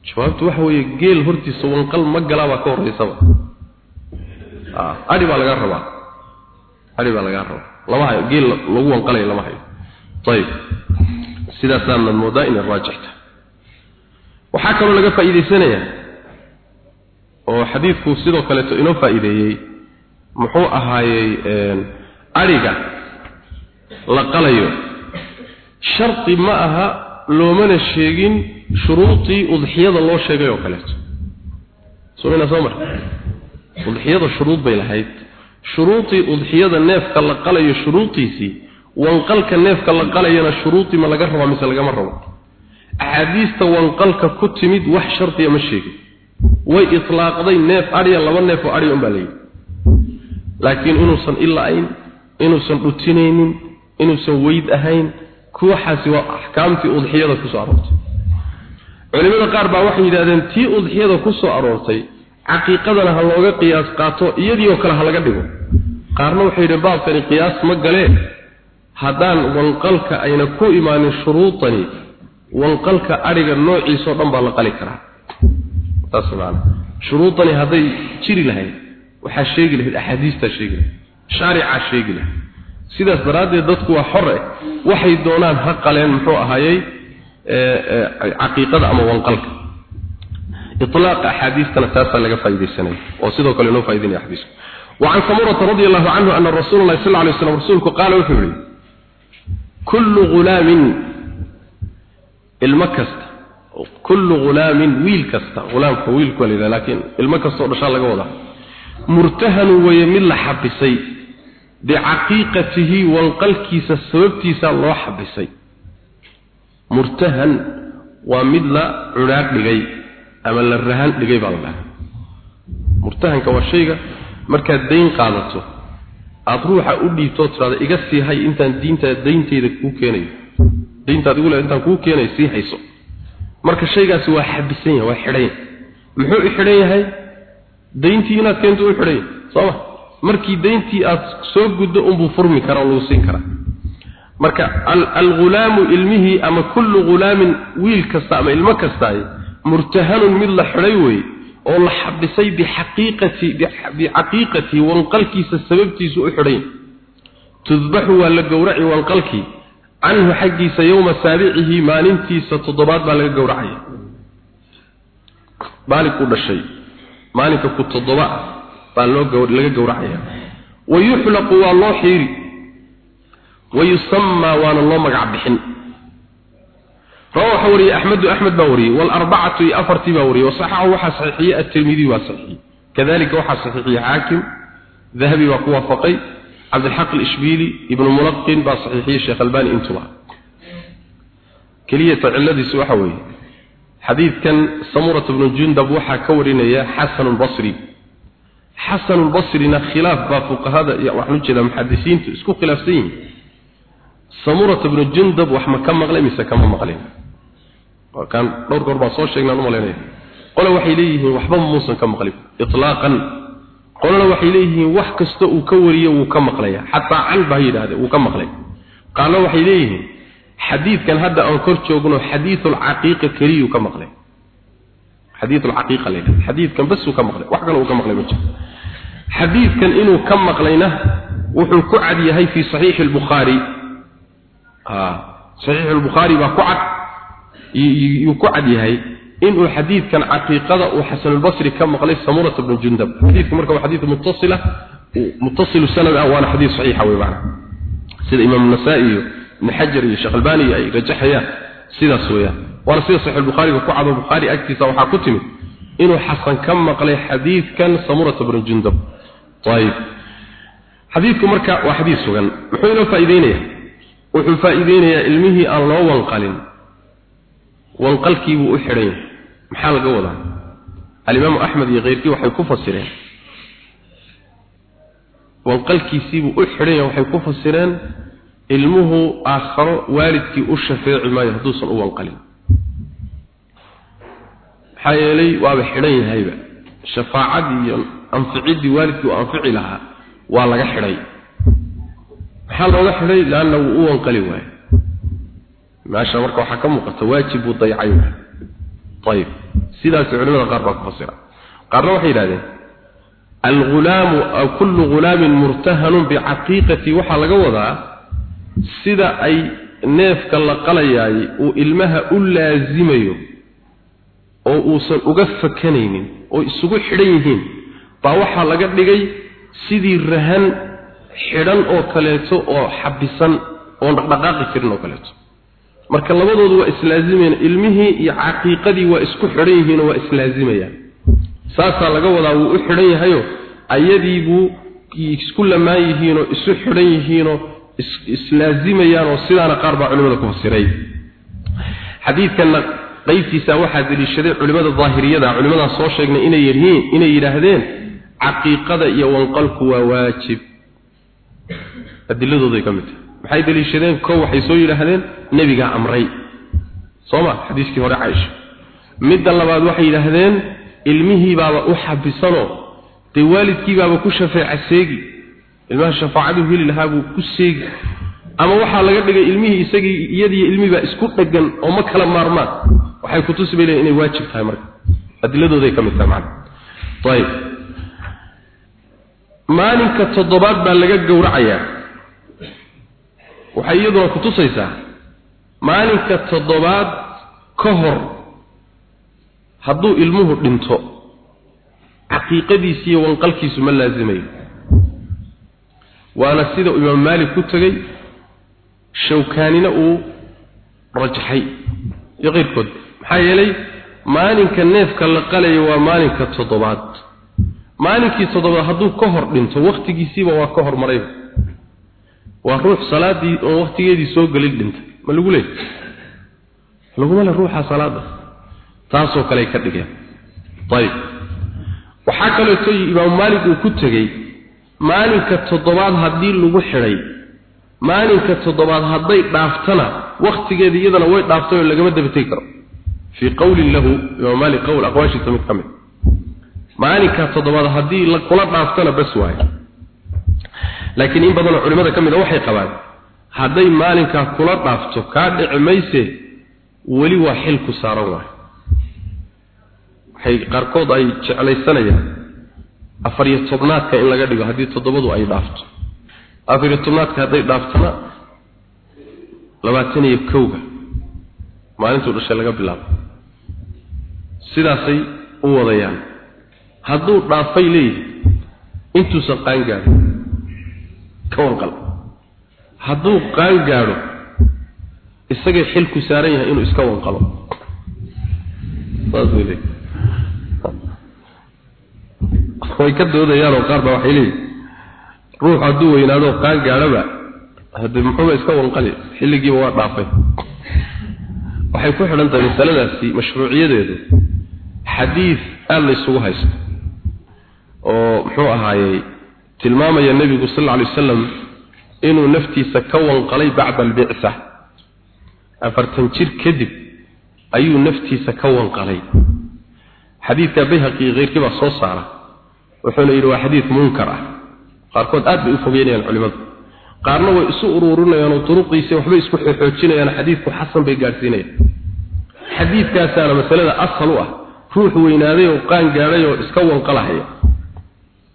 jawaabtu waxa weeye geel hortiisa wanqal ma galaabaa ka horreysaba. Adhi baa lagaa rabaa. Adhi baa lagaa rabaa. Lama hayo geel lagu wanqalayo lama hayo. Ayib sidaasaanad moodaa inay raajixta. Waxaa kaloo laga faa'iidaysanayaa oo xadiidku sidoo kaleeto inoo faa'iideeyey muxuu ahaayey adhiga la qalayo sharti ma aha loomana sheegin shuruudii udxiyada loo sheegay oo kaleeto sumina soo mar udxiyada shuruud bay lahayd. Shuruudii udxiyada neefka la qalayo shuruudiisii wanqalka neefka la qalayana shuruudii ma laga rabaa mise lagama rabo. Axaadiista wanqalka ku timid wax shardiya ma sheegin. Way itlaaqday neef adhiya laba neef oo adhiya unbaa layidhi laakiin inuusan ila-ayn inuusan dhutinaynin inuusan weyd ahayn kuwaxaasi waa axkaamtii udxiyada ku soo aroortay. Culimada qaar baa waxay yidhahdeen tii udxiyada ku soo aroortay caqiiqadana ha looga qiyaas qaato iyadii oo kale ha laga dhigo. Qaarna waxay yidheen baabkani qiyaas ma galee haddaan wanqalka ayna ku imaanin shuruudani wanqalka adhiga noociisao dhan baa la qali karaa. Saas maana. Shuruudani hadday jiri lahayd waxaa sheegi lahayd axaadiistaa sheegi lahayd shaaricaa sheegi lahayd sidaas daraaddeed dadku waa xor eh waxay doonaan ha qaleen muxuu ahaayey caqiiqada ama wanqalka itlaaqa axaadiistana taasaa laga faaidaysanaya oo sidoo kale inoo faaidinaya xadiisku وعن سمرة رضي الله عنه أن رسول الله صلى الله عليه وسلم رسولك قال وحولي كل غلام المكست كل غلام ويل كست غلام كويل كولذا لكن المكست ورشان لك وضع مرتهن ويمل حبسي bicaqiiqatihi wanqalkiisa sababtiisa loo xabisay. Murtahan waa mid la cudhaadh dhigay ama la rahan dhigay baa la murtahanka waa shayga markaad dayn qaadato aada ruuxa u dhiibtoo tidhahda iga sii hay intaan diinta dayntayda kuu keenayo. Dayntaad igu le intaan kuu keenayo sii hayso. Marka shaygaasi waa xabisan yahay waa xidhan yahay. Muxuu u yahay? Dayntii inaad keento u xidhan yahay. Soo ma markii dayntii aad soo guddo unbuu furmi karaa oo lagu siin karaa. Marka algulaamu ilmihii ama kullu ghulaamin wiil kasta ama ilmo kastaay murtahanun mid la xidhay wey oo la xabisay bixaqiiqati bicaqiiqati wanqalkiisa sababtiisu u xidhay tudbaxu waa la gowraci wanqalkii. Canhu xaggiisa yowma saabicihi maalintiisa toddobaad baa laga gowracaya. Maalinkuu dhashay maalinka ku toddoba. ah baa loo laga gowracaya wayuxlaqu waa loo xiiri. Wayusammaa waana loo magac bixin rawa waxaa wariyey axmedu axmed baa wariyey. Walarbacatu iyo afartii baa wariyey. Wasaxaxu waxaa saxiixiyey atirmidiy waa saxiixiyey. Kadalika waxaa saxiixiyey xaakim. Dahabi baa ku waafaqay. Cabdilxaq alishbiili ibnu mulaqin baa saxiixiyey sheekh albani intuba keliyata ciladiisu waxa weeye. Xadiidkan samurat bnu jundab waxaa ka warinaya xasanu lbasri xasan lbasrina khilaaf baa fuqahada waxaan u jeedaa muxadisiintu isku khilaafsan yihiin samurata bnu jundab wax ma ka maqlay mise kama maqlin kan dhowr goor baa soo sheegnaan u malaynaya qole waxay leeyihiin waxba muusan ka maqlin ilaaqan qolena waxay leeyihiin wax kasta uu ka wariyo wuu ka maqlaya xataa can ba ha yidhahde wuu ka maqlay. Qaarna waxay leeyihiin xadiidkan hadda aan kor joogno xadiisulcaqiiqa keliyuu ka maqlay. Xadiisulcaqiiqa la yidhahda xadiidkan bas uu ka maqlay wax kale uu ka maqlay ma jiro xadiidkan inuu ka maqlayna wuxuu ku cad yahay fii saxiixi albukhaari. Saxiixu albukhaari baa ku cad yuu ku cad yahay inuu xadiidkan caqiiqada uu xasanulbasri ka maqlay samurata bnu jundab xadiidku marka waa xadiid muttasila muttasilu sanad ah waana xadiid saxiixa wey macna. Sida imaam nasaa-i iyo ibn xajar iyo sheekh ay rajaxayaan sidaas weeyaan. Waana sida saxiix albukhaariga ku cado bukhaari agtiisa waxaa ku timid inuu xasan ka maqlay xadiidkan samurata bnu jundab ayib xadiidku marka waa xadiid sugan. Muxuu inoo faa'iideynayaa? Wuxuu faa'iideynayaa ilmihii aan loo wanqalin. Wanqalkiibuu u xidhan yahay. Maxaa laga wadaa? Alimaamu axmed iyo keyrkii waxay ku fasireen. Wanqalkiisiibuu u xidhan yahay waxay ku fasireen ilmuhu u u shafaacadii iyo anficiddii waalidkii uu anfici lahaa waa laga xidhay. Maxaa looga xidhay? Leanna wuu u wanqali waayo meesha marka waxaa ka muuqata waajib buu dayacay ayib sidaas culimada qaar baa ku fasira. Qaarna waxay yidhahdeen algulaamu aw kullu ghulaamin murtahanun bicaqiiqati. Waxaa laga wadaa sida ay neefka la qalayaay uu ilmaha u laasimayo oo uusan uga fakanaynin oo isugu xidhan yihiin baa waxaa laga dhigay sidii rahan xidhan oo kaleeto oo xabisan oon dhaqdhaqaaqi jirin oo kaleeto. Marka labadoodu waa islaazimayaan ilmihii iyo caqiiqadii waa isku xidhan yihiinoo waa islaazimayaan saasaa laga wadaa wuu u xidhan yahayo ayadii buu isku lamaan yihiinoo isu xidhan yihiinoo islaazimayaan oo sidaana qaar baa culimada ku fasiray. Xadiidkanna qaybtiisa waxaa deliishaday culimada daahiriyada culimadaa soo sheegnay inay yihiin inay yidhaahdeen caqiiqada iyo wanqalku waa waajib. Adiladooday ka mid tahay. Maxay deliishadeen? Kow waxay soo yidhaahdeen nebigaa amray. Soo ma? Xadiiskii hore caaisha. Midda labaad waxay yidhaahdeen ilmihii baaba u xabisanoo dee waalidkii baaba ku shafeeca seegi. Ilmaha shafaacadu heli lahaa buu ku seegi. Ama waxaa laga dhigay ilmihii isagii iyadiiyo ilmihii baa isku dhagan oo ma kala maarmaan waxay kutusi bay leeyihiin inay waajib tahay marka. Adiladooday ka mid tahay macana ayib maalinka toddobaad baa laga gowracayaa. Waxay iyaduna kutusaysaa maalinka toddobaad ka hor hadduu ilmuhu dhinto caqiiqadiisi iyo wanqalkiisu ma laasimayo waana sida imaam maalik ku tegey shawkaanina uu rajaxay iyo qeyrkood maxaa yeelay maalinka neefka la qalayo waa maalinka toddobaad. Maalinkii toddobaad hadduu ka hor dhinto wakhtigiisiiba waa ka hormarayba waa ruux salaadii oo wakhtigeedii soo gelin dhintay. Ma lagu leey laguma le ruuxa salaada taasoo kale ka dhigeen. Ayib. Waxaa kaleeto imaamu maalik uu ku tegey maalinka toddobaad haddii lagu xidhay maalinka toddobaad hadday dhaaftana wakhtigeedii iyadana way dhaaftay oo lagama dabategi karo fii qowlin lahu imaam maalik qowl aqwaashiisa mid ka mid. Maalinka toddobaad haddii kula dhaaftana bas waaye laakiin in badanoo culimmada ka mid a waxay qabaan hadday maalinkaa kula dhaafto kaa dhici mayse weli waa xil ku saaran waayo. Waxay qaarkood ay jeclaysanayaan afar iyo tobnaadka in laga dhigo haddii toddobadu ay dhaafto. Afar iyo tobnaadka hadday dhaaftona labaatan iyo kowga maalintuu dhashay laga bilaabo sidaasay u wadayaan. Hadduu dhaafay leeyihi intuusan qaan gaadho. Ka wanqal hadduu qaan gaadho isagay xil ku saaran yahay inuu iska wanqalo saas leeyihi way ka doodayaanoo qaar baa waxay leeyihiin ruux hadduu weynaado qaan gaadhoba haddii muxuuba iska wanqali xilligiiba waa dhaafay. Waxay ku xidhan tahay masaladaasi mashruuciyadeedu xadiid aada la ysugu haysto oo muxuu ahaayey tilmaamaya nebigu sal alla lay wasalam inuu naftiisa ka wanqalay bacda albicsa afartan jir kadib ayuu naftiisa ka wanqalay. Xadiidka bayhaqi keyrkii baa soo saara wuxuuna yidhi waa xadiid munkar ah. Qaarkood aad bay u fogeynayaan culimmadu. Qaarna way isu uruurinayaan oo duruqiisa waxbay isku xoojinayaan xadiidku xasan bay gaadhsiinayaan. Xadiidkaasaana masalada asal u ah ruux weynaaday oo qaan gaadhay oo iska wanqalahaya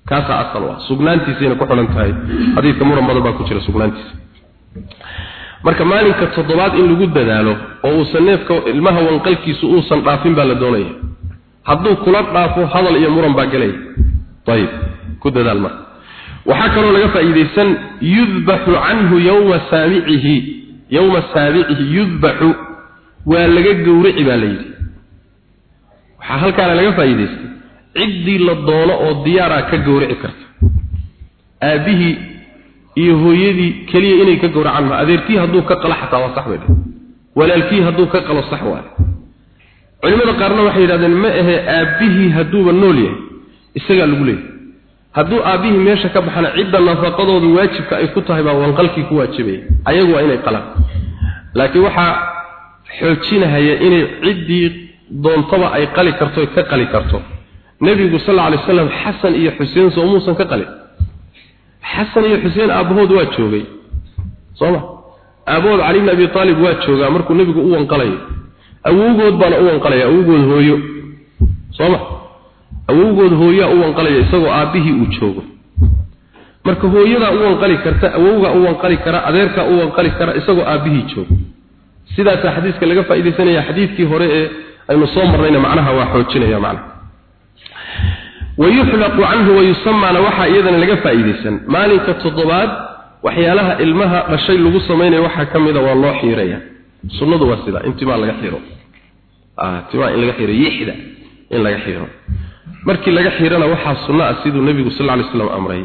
kaasaa asal ah sugnaantiisayna ku xidhan tahay. Xadiidka muran baa ku jira sugnaantiisa. Marka maalinka toddobaad in lagu dadaalo oo uusan neefka ilmaha wanqalkiisu uusan dhaafin baa la doonaya. Hadduu kula dhaafo hadal iyo muran baa gelaya. Ayib ku dadaal marka waxaa kaloo laga faa'iidaysan yudbaxu canhu yowma saabicihi yowma saabicihi yudbaxu. Waa laga gowrici baa la yidhi waxaa halkaana laga faa'iidaystay ciddii la doono oo diyaaraa ka gowrici karta aabbihii iyo hooyadii keliya inay ka gowracaan ma adeerkii hadduu ka qalo xataa waa sax bay dheh walaalkii hadduu ka qalo sax waaye culimada qaarna waxay yidhahdeen ma ahe aabbihii hadduuba nool yahay. Isagaa lagu leeyahy hadduu aabbihii meesha ka baxana cidda nafaqadooda waajibka ay ku tahay baa wanqalkii ku waajibaya ayagu waa inay qalaan. Laakiin waxaa xoojinahaya inay ciddii doontaba ay qali karto ka qali karto. Nebigu sal alla alay wasalam xasan iyo xuseen soo muusan ka qalin xasan iyo xuseen aabbahood waa joogay. Soo ma aabbahood cali bn abi aalib waa joogaa markuu nebigu u wanqalayo awowgood baana u wanqalaya awowgood hooyo. Soo ma awowgood hooyaa u wanqalaya isagoo aabbihii uu joogo. Marka hooyadaa u wanqali karta awowgaa u wanqali kara adeerkaa u wanqali kara isagoo aabbihii joogo. Sidaasaa xadiiska laga faaidaysanaya xadiidkii hore ee aynu soo marnayna macnaha waa xoojinaya macnaha wayuxlaqu canhu wayusamaana waxaa iyadana laga faa'iidaysan. Maalinka toddobaad waxyaalaha ilmaha dhashay lagu samaynayo waxaa ka mida waa loo xiiraya. Sunnadu waa sida in timaa laga xiro timaa in laga xiro yixda in laga xiro markii laga xirana waxaa sunno ah siduu nebigu sal ly slam amray.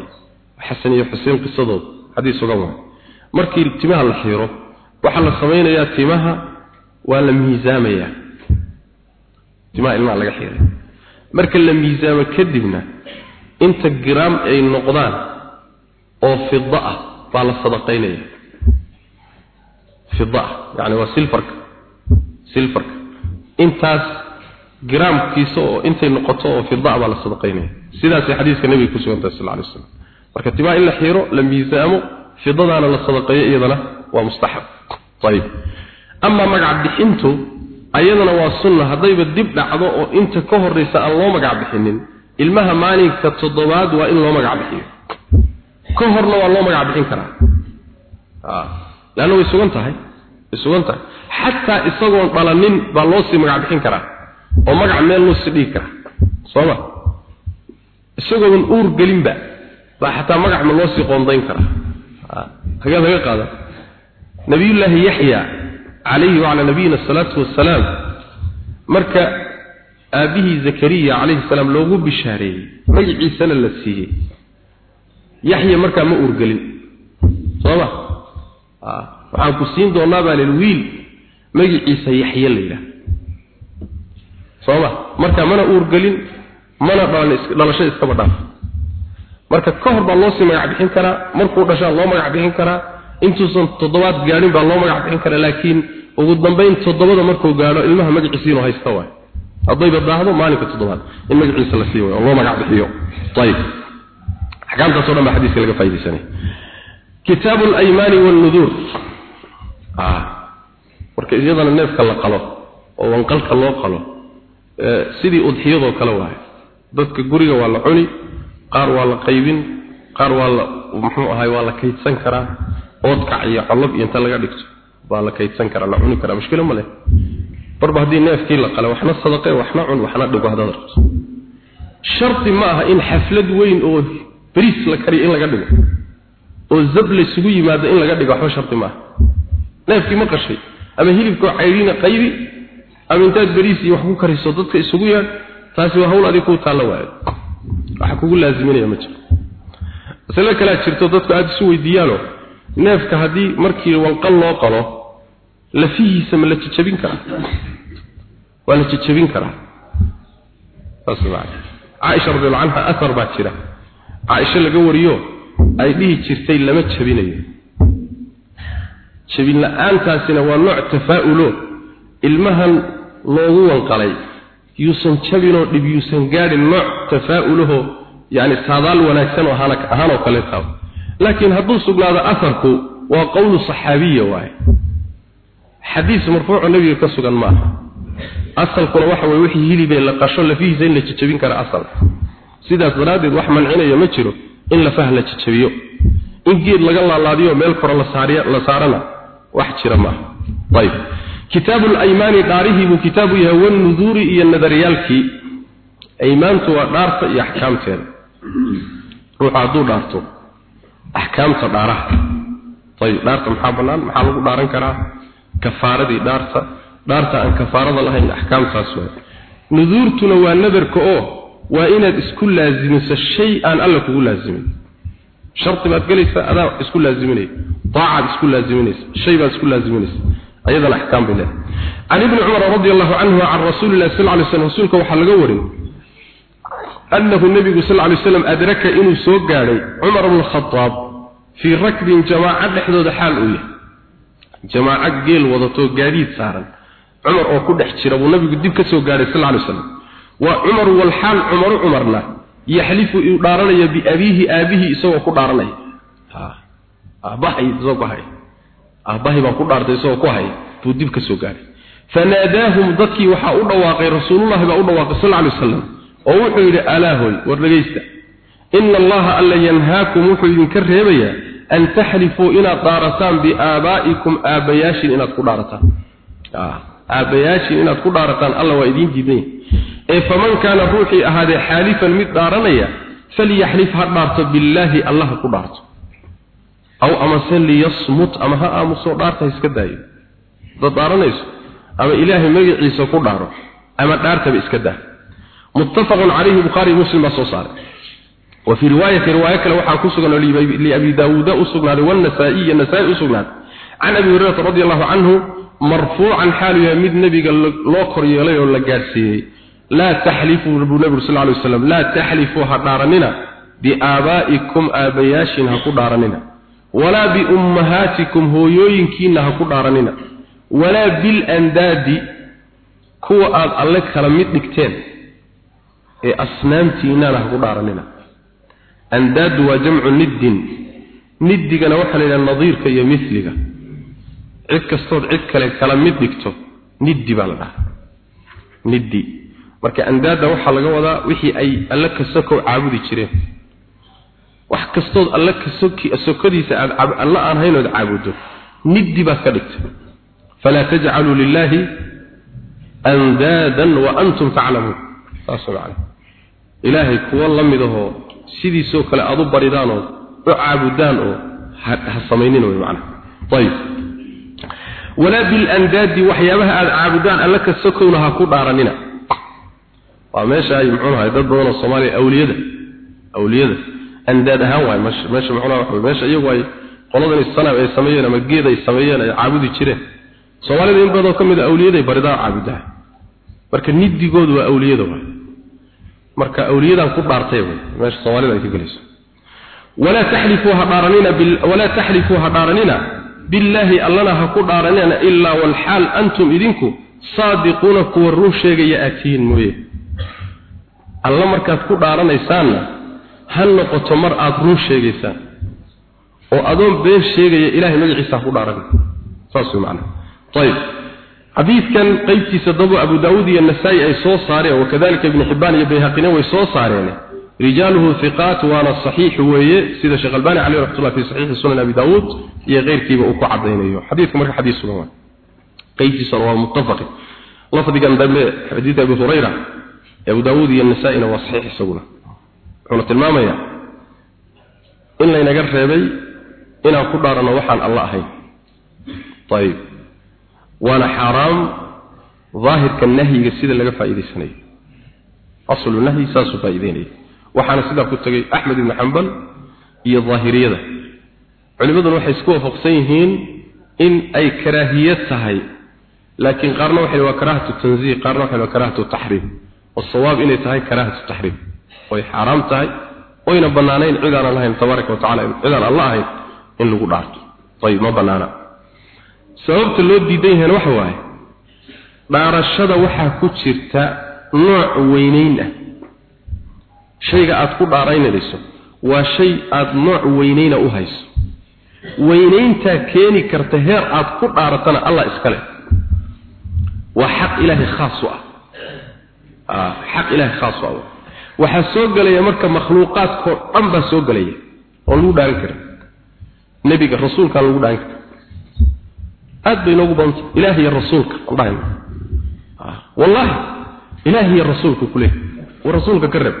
Xasan iyo xuseen qisadood xadiis uga waay markii timaha la xiiro waxaa la samaynayaa timaha waa la miisaamayaa timaha ilmaha laga xiiray marka la miisaamo kadibna inta gram ay noqdaan oo fida ah baa la sadaqaynaya. Fida ah yani waa silfarka. Silfarka. Intaas gramkiisa oo intay noqoto oo fida ah baa la sadaqaynaya. Sidaasay xadiiska nabiga ku sugan tahay sal alay slam marka timaa in la xiiro la miisaamo fidadaana la sadaqeeyo iyadana waa mustaxab. Ayib ama magac bixintu ayadana waa sunna haddayba dib dhacdo oo inta ka horraysa aan loo magac bixinin ilmaha maalinka toddobaad waa in loo magac bixiyo. Ka horna waa loo magac bixin karaa. Leanna way sugan tahay way sugan tahay. Xataa isagoon dhalanin baa loo sii magac bixin karaa oo magac meel loo sii dhigi karaa. Soo ma? Isagoodan uur gelinba baa xataa magac ma loo qoondayn karaa. Hagee laga qaada. Nabiyullaahi yaxya calayhi wacalaa nabiyina asalaatu wassalaam. Marka aabbihii zakariya calayhi salaam loogu bishaareeyey magaciisana la siiyey. Yaxya markaa ma uurgelin. Soo ma? Waxaan ku siin doonaa baa lil wiil magiciisa yaxye la yidhaha soo ma? Markaa mana uurgelin mana dhalasho iskaba dhaaf. Marka ka hor baa loo sii magac bixin karaa markuu dhashaa loo magac bixin karaa intuusan toddobaad gaadhin baa loo magac bixin karaa laakiin ugu dambayn toddobada markuu gaadho ilmaha magaciisa inuu haysta waay. Haddayba daahdo maalinka toddobaad. In magaciisa la sii wayo oo loo magac bixiyo. Ayib axkaamtaasoo dhan baa xadiiska laga faa'idaysanay kitaabu alaymaani waalnuduur marka iyadana neefka la qalo oo wanqalka loo qalo sidii udxiyadoo kale waaye dadka guriga waa la cuni qaar waa la qaybin qaar waa la muxuu ahay waa la kaydsan karaa oodkac iyo collob iyo inta laga dhigto baa la kaydsan karaa la cuni karaa mushkilo ma leh. Barba haddii neefkii la qala waxna sadaqe waxna cun waxna dhigo haddaad rabto. Shardi ma aha in xaflad weyn oo beriis la kariyo in laga dhigo oo zab laysugu yimaado in laga dhigo waxba shardi maaha neefkii ma qashay ama hilibkoo caydhina qaybi ama intaad beriis iyo wax ku kariso dadka isugu yaadh taasi waa hawl adig kuu taalla waayo. Waxa kugu laaziminaya ma jiro masale kalea jirto dadku aada isu weydiiyaano neefka haddii markii wanqal loo qalo lafihiisa ma la jajabin karaa? Waa la jajabin karaa? Caaisha radiallahu canha athar baa jira. Caaisha laga wariyo ay dhihi jirtay lama jabinayo. Jabin la'aantaasina waa nooc tafaa'ulo. Ilmahan loogu wanqalay yuusan jabinoo dhib yuusan gaadhin nooc tafaa'ulaho yani saadaal wanaagsan oo ahaanoo kaleeta laakiin hadduu sugnaado aharku waa qowlu saxaabiya waaye. Xadiis marfuuco nebiga ka sugan maaha. Asalkuna waxa weye wixii hilibee la qasho lafihiisa in la jajabin kara asal. Sidaas daraaddeed wax mancinaya ma jiro in lafaha la jajabiyo in geed laga laalaadiyo meel kore la saarana wax jira maaha. Ayib. Kitaabu laymaani dhaarihii buu kitaabu yahay wanuduuri iyo nadariyaalkii. Aymaantu waa dhaarta iyo axkaamteeda. Ruuxa hadduu dhaarto axkaamta dhaaraha. Ayib dhaarta maxaa bannaan? Maxaa lagu dhaaran karaa? Kafaaradii dhaarta. Dhaarta aan kafaarada lahayn axkaamtaas waay. Nuduurtuna waa nadarka oo waa inaad isku laazimiso shay aan alla kugu laazimin sharti baad gelaysaa adaa isku laaziminaya daacaad isku laaziminaysa shay baad isku laaziminaysa ayadana axkaam bay leedahay. Can ibni cumar radi allahu canhu can rasuuli illahi sal lay slam rasuulka waxaa laga warin annahu nebigu sal lay slam adraka inuu soo gaadhay cumar bna khadaab fii rakbin jamaaco dhexdooda xaal uu yahay jamaaco geel wadatoo gaadiid saaran cumar oo ku dhex jira buu nabigu dib ka soo gaadhay sal lay slam waa cumar walxaal cumaru cumarna yaxlifu uu dhaaranaya biabiihi aabihii isagoo ku dhaaranaya aabbahay isagoo ku haya aabbahay baan ku dhaartay isagoo ku haya buu dib ka soo gaadhay fanaadaahum dadkii waxaa u dhawaaqay rasuulullahi baa u dhawaaqay sal oo wuxuu yidhi alaahoy war dhegaysta ina allaha alla yanhaakum wuxuu idinka reebayaa an taxlifuu inaad dhaarataan biaabaa'ikum aabbayaashin inaad ku dhaarataan. Aabbayaashin inaad ku dhaarataan alla waa idiin diidan ee faman kaana ruuxii ahaadee xaalifan mid dhaaranaya falyaxlif ha dhaarto billaahi allah ku dhaarto. Aw amase liyasmut ama ha aamuso dhaarta ha iska daayo. Dad dhaaranayso ama ilaahay magaciisa ku dhaaro ama dhaartaba iska daa muttafaqun calayhi bukhaari muslim baa soo saaray وفي رواية رواية كلا وحا كسغن لأبي داود أسغن والنسائي النسائي أسغن عن أبي هريرة رضي الله عنه مرفوعا حال يمد نبي لو كريلay oo la gaarsiiyay la tahlifu nabi sallallahu alayhi wasallam la tahlifu hadaranina bi abaikum abayashin ha ku dharanina wala bi ummahatikum hooyooyinkiina ha ku dharanina wala bil andadi ee asnaamtiina ha ku dharanina andad wa jam'u niddin. Niddigana waxa la yiraahdaa nadiirka iyo misliga. Cid kastood cid kale kala mid dhigto niddi baa la dhahaa. Niddi. Marka andaada waxaa laga wadaa wixii ay alle ka sokow caabudi jireen. Wax kastood alle ka soki sokodiisa aad alle aan haynood caabudo niddi baad ka dhigta. Falaa tajcaluu lilaahi andaadan wa antum taclamuun. Saas macana ilaahay kuwo la mid ahoo sidiisoo kale aad u baridaan oo u caabudaan oo ha samaynin wey macnaha. Ayib. Walaa bilandaadi waxyaabaha aada caabudaan alla ka sokowna ha ku dhaaranina. Waa meesha ay muxuunahay dad badanoo soomaaliya awliyada awliyada. Andaad ahaan waayo meesha meesha muxuunaha waxa meesha iyagu ay qoladani sanab ay sameeyeen ama geed ay sameeyeen ay caabudi jireen. Soomaalida in badanoo ka mid a awliyada ay baridaan caabudaha marka nidigoodu waa awliyada waay marka awliyadan ku dhaartay meesha Soomaalida ay ka galayso wala tahlifuha daranina bil wala tahlifuha daranina billahi allana ha ku dhaaranina illaa walxaal antum idinku saadiquuna kuwa run sheegaya aatiin mooye. Alla markaad ku dhaaranaysaanna ha noqoto mar aada run sheegaysaan. Oo adoon been sheegaya ilahay magaciisa ku dhaaran saas way macana ayib xadiidkan qaybtiisa dabo abu daawud iyo nasaa-i ay soo saareen wakadalika ibnu xibaan iyo bayhaqina way soo saareen. Rijaaluhu hiqaat waana saxiix weeye sida sheekh albani caleyh raxmatullah fi saxiixi sunan abi daawuud iyo keyrkiiba uu ku cadaynayo. Xadiidka marka xadiis sugan waa qaybtiisana waa muttafaqi. Lafdigan dambe xadiid abi hurayra abu daawud iyo nasaa-ina waa saxiix isaguna. Wuxuuna tilmaamaya in laynaga reebay inaan ku dhaarano waxaan alla ahayn. Ayb وانا حرام ظاهر كالنهي sida laga faa'iideysanayo اصل النهي ساسو faa'iideynaya waxaana sidaa ku tagay axmed ibnu xambal iyo daahiriyada culimmaduna waxay isku waafaqsan yihiin in ay karaahiyad tahay laakiin qaarna waxay waa karaahatu tanziih qaarna waxay waa karaahatu taxriim wasawaab inay tahay karaahatu taxriim way xaaraam tahay oyna bannaanayn cid aan lahayn tabaaraka wa tacala cid aan alla ahayn in lagu sababta loo diidan yahayna waxa waaye dhaarashada waxaa ku jirta nooc weynayn ah. Shayga aad ku dhaaraynayso waa shay aad nooc weyneyna u hayso. Weynayntaa keeni karta heer aad ku dhaaratana allah iskale waa xaq ilaahay khaas u ah. Xaq ilaahay khaas u ah. Waxaa soo gelaya marka makhluuqaadkoo dhan baa soo gelaya oo lagu dhaaran karin nebiga rasuulkaa lagu dhaaran kara aad bay inoogu badanta ilaah iyo rasuulka aldhahan wallahi ilaah iyo rasuulka ku leeyahy wa rasuulka ka reeb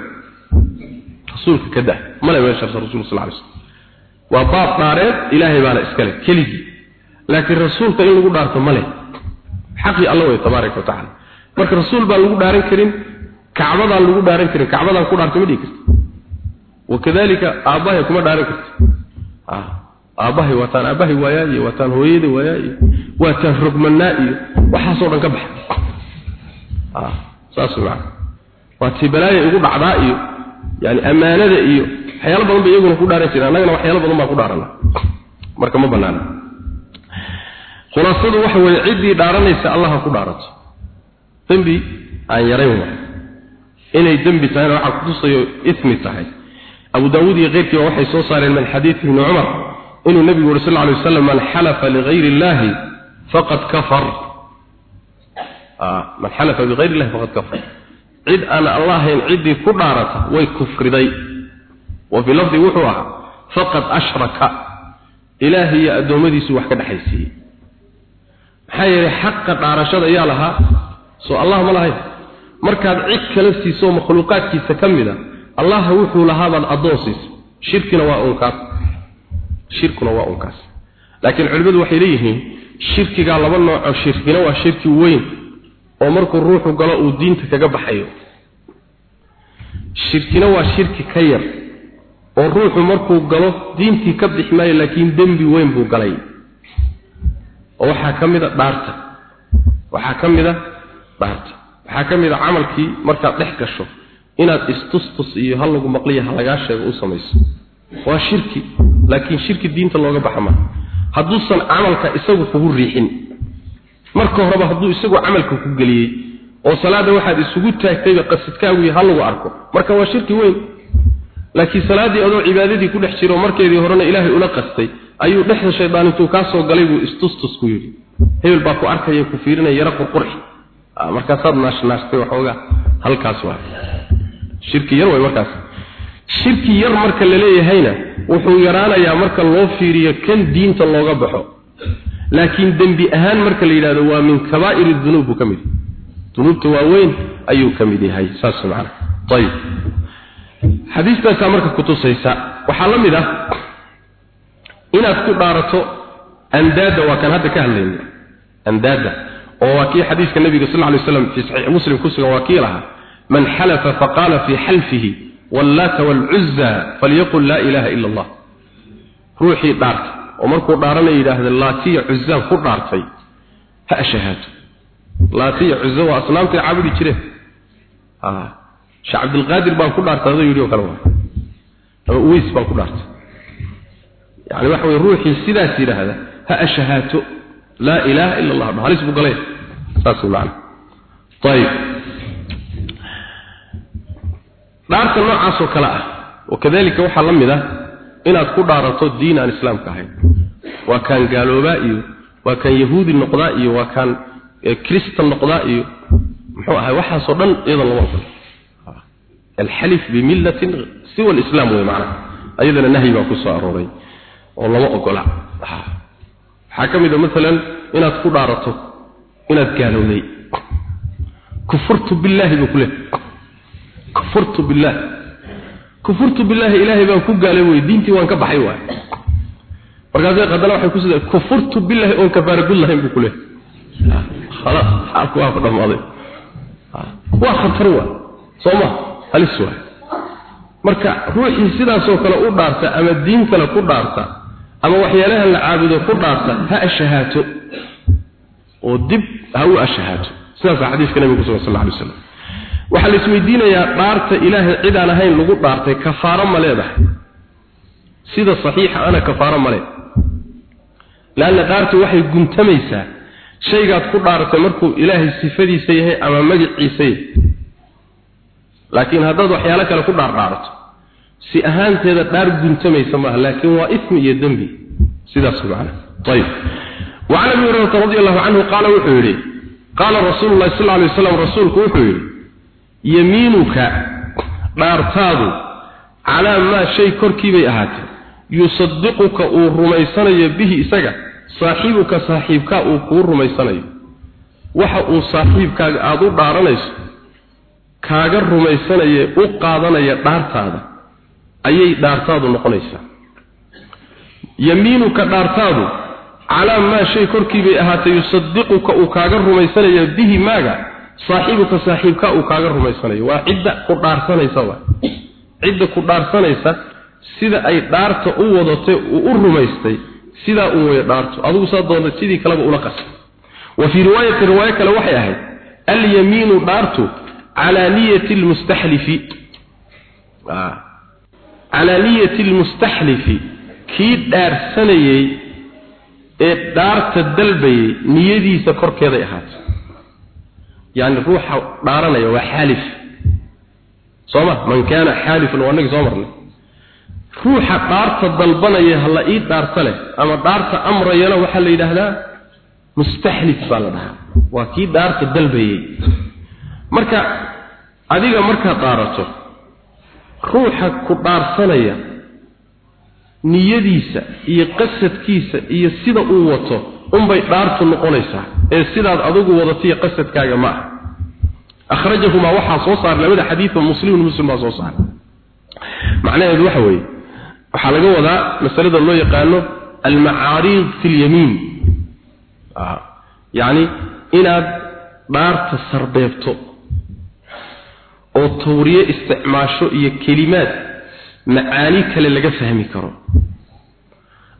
rasuulka ka dah. Male meesha rasuulka sallallahu alayhi wasallam. Waa baab dhaareed ilaahay baana iskale keligi laakiin rasuulka in lagu dhaarto male xaqi allah way tabaaraka ta'ala marka rasuul baa lagu dhaaran karin kacbadaan lagu dhaaran karin. Kacbadaan ku dhaarto ma dhigi karto wakadalika aabahay kuma dhaaran karto ah aabahay waataan aabahay waayaaye waataan hooyada waayaaye waataan rogmanaa iyo waxaasoo dhan ka baxa ah saas macna waa tibalaaya igu dhacdaa iyo yani amaanada iyo waxyaalo badan ba iyaguna ku dhaaran jireen. Annagana waxyaalo badan baan ku dhaarana marka ma banaana khulaasadu waxa weeye ciddii dhaaranaysa allah ha ku dhaarato. Dembi aan yarayn wa inay dembi tahayna waxaa kutusayo ismi tahay. Abu daawuud iyo keyrkiiba waxay soo saareen min xadiid ibni cumar inuu nebigu yuri sal lla alay waslam man xalafa ligayri illahi faqad kafar. Man xalafa bigayri illahi faqad kafar. Cid aan allah ahayn ciddii ku dhaarata way kufriday. Wa fi lafdi wuxuu ahaa faqad ashraka. Ilaahay iyo addoommadiisu wax ka dhexaysiiyey maxaa yeelay xaqa dhaarashada ayaa lahaa soo allah ma lahayn. Markaad cid kala siiso makhluuqaadkiisa ka mid a allah wuxuu lahaabaad addoon siisa shirkina waa unkaas shirkuna waa unkaas laakiin culimmadu waxay leeyihiin shirkigaa laba nooco shirkina waa shirki weyn oo markuu ruuxu galo uu diinta kaga baxayo. Shirkina waa shirki ka yar oo ruuxu markuu galo diintii ka bixi maayo laakiin dembi weyn buu galay. Oo waxaa ka mid a dhaarta. Waxaa ka mid a dhaarta. Waxaa ka mid a camalkii markaad dhex gasho inaad istustus iyo hal lagu maqliya ha lagaa sheego u samayso waa shirki laakiin shirki diinta looga baxa maaha hadduusan camalka isagu kugu riixin marka horeba hadduu isagu camalka ku geliyey oo salaada waxaad isugu taagtayba qasidkaagu ha lagu arko. Marka waa shirki weyn. Laakiin salaadii adoo cibaadadii ku dhex jiro markeedii horena ilaahay ula qastay ayuu dhexda shaydaan intuu kaa soo galay buu istustus ku yidhi. Hebel baa ku arkaya ku fiirinaya yaro qurqurxi markaasaad naashnaashtay waxoogaa halkaas waa. Shirki yar way markaas shirki yar marka la leeyahayna wuxuu yaraanayaa marka loo fiiriyo kan diinta looga baxo. Laakiin dembi ahaan marka la yidhahdo waa min kabaa'ir dunuub buu ka mid yahay. Dunuubta waaweyn ayuu ka mid yahay. Saas macana ayib xadiistaasaa marka kutusaysa waxaa la mid ah inaad ku dhaarato andaada waa kan hadda ka hadlayna. Andaada oo waa kii xadiiska nabiga sal ly slam fii saxiix muslim ku sugan waa kii lahaa man xalafa faqaala fii xalfihi wallaata waalcuzza falyaqul laa ilaaha ila allah ruuxii dhaartay oo markuu dhaaranaya yidhaahda laatiya cuzaan ku dhaartay ha ashahaato laatiya cuzza waa asnaamtay caabudi jireen sheekh cabdilqaadir baan ku dhaartay adoo yidhi oo kale ama uweys baan ku dhaartay yani waxa weye ruuxii sidaas yidhaahda ha ashahaato laa ilaaha ila allah halis buu galay saas macana ayib dhaarta noocaasoo kale ah wakadalika waxaa la mid ah inaad ku dhaarato diin aan islaamka ahayn. Waa kaan gaaloobaa iyo waa kaan yahuudi noqdaa iyo waa kaan kristan noqdaa iyo muxuu ahay waxaasoo dhan iyadan lama ogolo alxalif bimillatin siwa alislaam wey macnaha. Ayadana nahyi baa ku soo arooray oo lama ogola. Waxaa ka mid a maalan inaad ku dhaarato inaad gaalowday. Kufurtu billaahi buu ku leehay kufurtu billaahi kufurtu billaahi ilaahay baan ku gaalay diintii waan ka baxay waay. Markaasay qadana waxay ku sida kufurtu billaahi oon kafaara lahayn buu ku leehay khalaas xaalku waa ku dhammaaday. Waa khatar waa soo ma halis waay. Marka ruuxii sidaasoo kale u dhaarta ama diin kale ku dhaarta ama waxyaalaha la caabudo ku dhaarta ha ashahaato. Oo dib ha u ashahaato. Sidaasaa xadiiska nabiga sal alay waslam waxaa la isweydiinayaa dhaarta ilaahay cid aan ahayn lagu dhaartay kafaaro ma leedahay sida saxiixa ana kafaaro ma leedahay laanna dhaartu waxay guntamaysaa shaygaad ku dhaaratay markuu ilaahay sifadiisa yahay ama magaciisa yahay laakiin haddaad waxyaalo kale ku dhaardhaarato si ahaanteeda dhaar guntamaysa maaha laakiin waa ismi iyo dembi sidaas macna ayib وعن ابي هريره رضي الله عنه قال وحيري قال رسول الله صلى الله عليه وسلم رسولك وحيري yamiinuka dhaartaadu calaa maa shay korkii bay ahaatee yusadiquka uu rumaysanayo bihi isaga saaxiibuka saaxiibkaa uu kuu rumaysanayo. Waxa uu saaxiibkaaga aada u dhaaranayso kaaga rumaysanayee u qaadanaya dhaartaada ayay dhaartaadu noqonaysaa. Yamiinuka dhaartaadu calaa maa shay korkii bay ahaatee yusadiquka uu kaaga rumaysanaya bihi maaga saaxiibuka saaxiibka uu kaaga rumaysanayo waa cidda ku dhaarsanaysa cidda ku dhaarsanaysa sida ay dhaarta u wadatay uu u rumaystay sidaa uu way dhaarto. Adigu saa doonta sidii kaleba ula qasay wa fii riwaayati riwaayo kale waxay ahayd alyamiinu dhaartu calaa niyati lmustaxlifi. Calaa niyati lmustaxlifi. Kii dhaarsanayey ee dhaarta dalbayey niyadiisa korkeeday ahaatay yani ruuxa dhaaranaya waa xaalif. Sooma man kaana xaalifan waa nagi soo marnay. Ruuxa dhaarta dalbanaya hala ii dhaarta leh ama dhaarta amrayana waxaa la yidhaahdaa mustaxlif baa la dhahaa. Waa kii dhaarta dalbayey marka adiga markaad dhaarato ruuxa ku dhaarsanaya niyadiisa iyo qasadkiisa iyo sida uu wato unbay dhaartu noqonaysaa ee sidaad adigu wadatiyo qasadkaaga ma ah akhrajahumaa waxaa soo saaray labada xadiidba muslimun muslim baa soo saaray macnaheedu waxa weeye waxaa laga wadaa masalada loo yaqaano almacaariid fi lyamiin yacni inaad dhaarta sarbeebto oo tawriye isticmaasho iyo kelimaad macaani kale laga fahmi karo.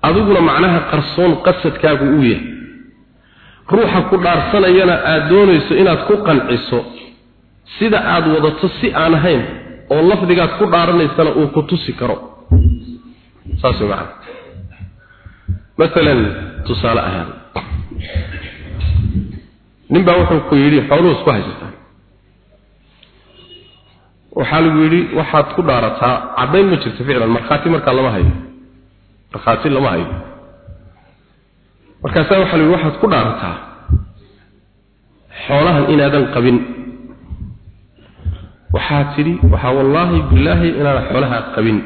Adiguna macnaha qarsoon qasadkaagu uu yahay ruuxa ku dhaarsanayana aada doonayso inaad ku qanciso sida aada wadato si aan ahayn oo lafdigaad ku dhaaranaysana uu ku tusi karo. Saas way macana masalan tusaale ahaan nin baa wuxuu ku yidhi xooluhu isku haysataa. Waxaa lagu yidhi waxaad ku dhaarataa caddayn ma jirto ficlan markhaati markaa lama hayo markhaati lama hayo markaasaa waxaa la yidhi waxaad ku dhaarataa xoolahan inaadan qabin. Waxaa tidhi waxaa wallaahi bilaahi inaanan xoolahaa qabin.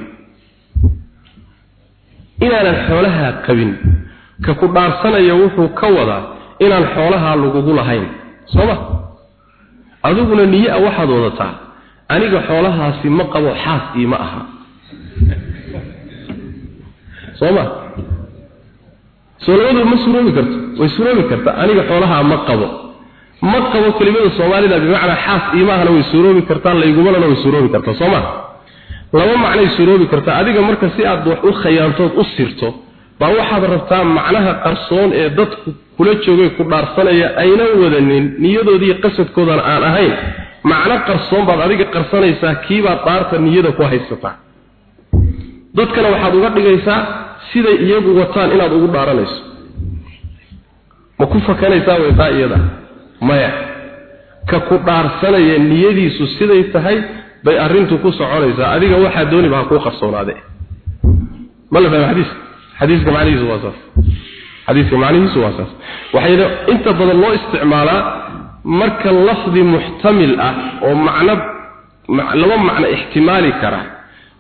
Inaanan xoolahaa qabin ka ku dhaarsanaya wuxuu ka wadaa inaan xoolahaa lagugu lahayn. Soo ma? Adiguna niye-a waxaad wadataa aniga xoolahaasi ma qabo xaas iima aha. Soo ma soo labadu ma suroobi karto way suroobi kartaa aniga xoolahaa ma qabo. Ma qabo kelimada soomaalida bimacnaa xaas iimahana way suroobi kartaa laygumalana way suroobi kartaa soo ma? Laba macnay suroobi kartaa adiga marka si aad wax u khayaantood u sirto baa waxaad rabtaa macnaha qarsoon ee dadku kula joogay ku dhaarsanaya aynan wadanin niyadoodii qasadkoodana aan ahayn. Macno qarsoon baad adiga qarsanaysaa kiibaad dhaarta niyada ku haysataa dadkana waxaad uga dhigaysaa siday iyagu wataan inaad ugu dhaaranayso. Ma ku fakanaysaa waytaa iyada? Maya ka ku dhaarsanaya niyadiisu siday tahay bay arrintu ku soconaysaa. Adiga waxaa dooniba ha kuu qarsoonaade ma la fahma xadiiska xadiiska macnihiisu waa saas. Xadiiska macnihiisu waa saas. Waxayna inta badan loo isticmaalaa marka lafdi muxtamil ah oo macno laba macno ixtimaali kara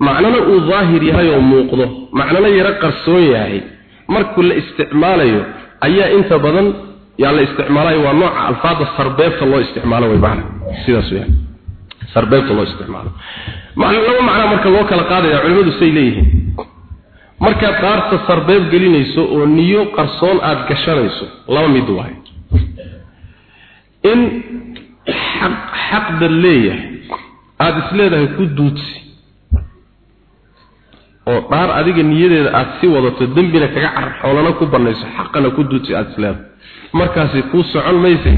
macnana uu daahir yahay oo muuqdo macnana yaro qarsoon yahay. Markuu la isticmaalayo ayaa inta badan yaa la isticmaalayo waa nooca alfaada sarbeebta loo isticmaalo way macna sidaas weeyaan. Sarbeebta loo isticmaalo. Macna laba macno marka loo kala qaadaya culimadu say leeyihiin. Markaad dhaarta sarbeeb gelinayso oo niyo qarsoon aad gashanayso laba mid waaye. In xaq xaqda leeyahay aada isleedahay ku duudsi oo dhaar adiga niyadeeda aada si wadato dembina kaga carar xoolana ku banayso xaqana ku duudsi aada isleedahay markaasi kuu socon maysa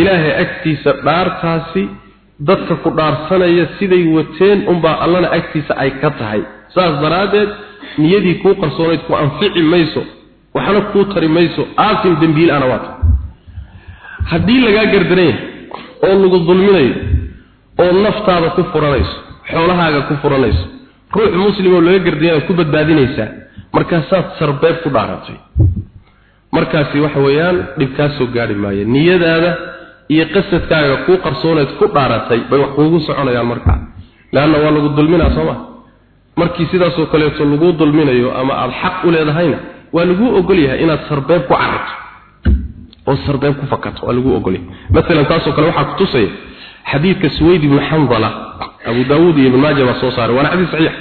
ilaahay agtiisa dhaartaasi dadka ku dhaarsanaya siday wateen unbaa allana agtiisa ay ka tahay. Saas daraaddeed niyadii kuu qarsoonayd ku anfici mayso waxna kuu tari mayso aasin dembiil ana waata. Haddii lagaa gardaran yahay oo lagu dulminayo oo naftaada ku furanayso xoolahaaga ku furanayso ruux muslim oo laga gardayana ku badbaadinaysaa markaasaad sarbeeb ku dhaaratay markaasi waxa weeyaan dhib kaa soo gaari maayo. Niyadaada iyo qasadkaaga kuu qarsooneed ku dhaaratay bay wax kuugu soconayaan markaa. Leanna waa lagu dulminaa sooma markii sidaasoo kaleeto laguu dulminayo ama aada xaq u leedahayna waa laguu ogol yahay inaad sarbeeb ku cararto. Oo sarbeeb ku fakato waa lagu ogolay mesela taasoo kale waxaa ku tusaya xadiidka suwayd ibn xandala abu daawuud iyo ibn maaja baa soo saaray. Waana xadiis saxiix.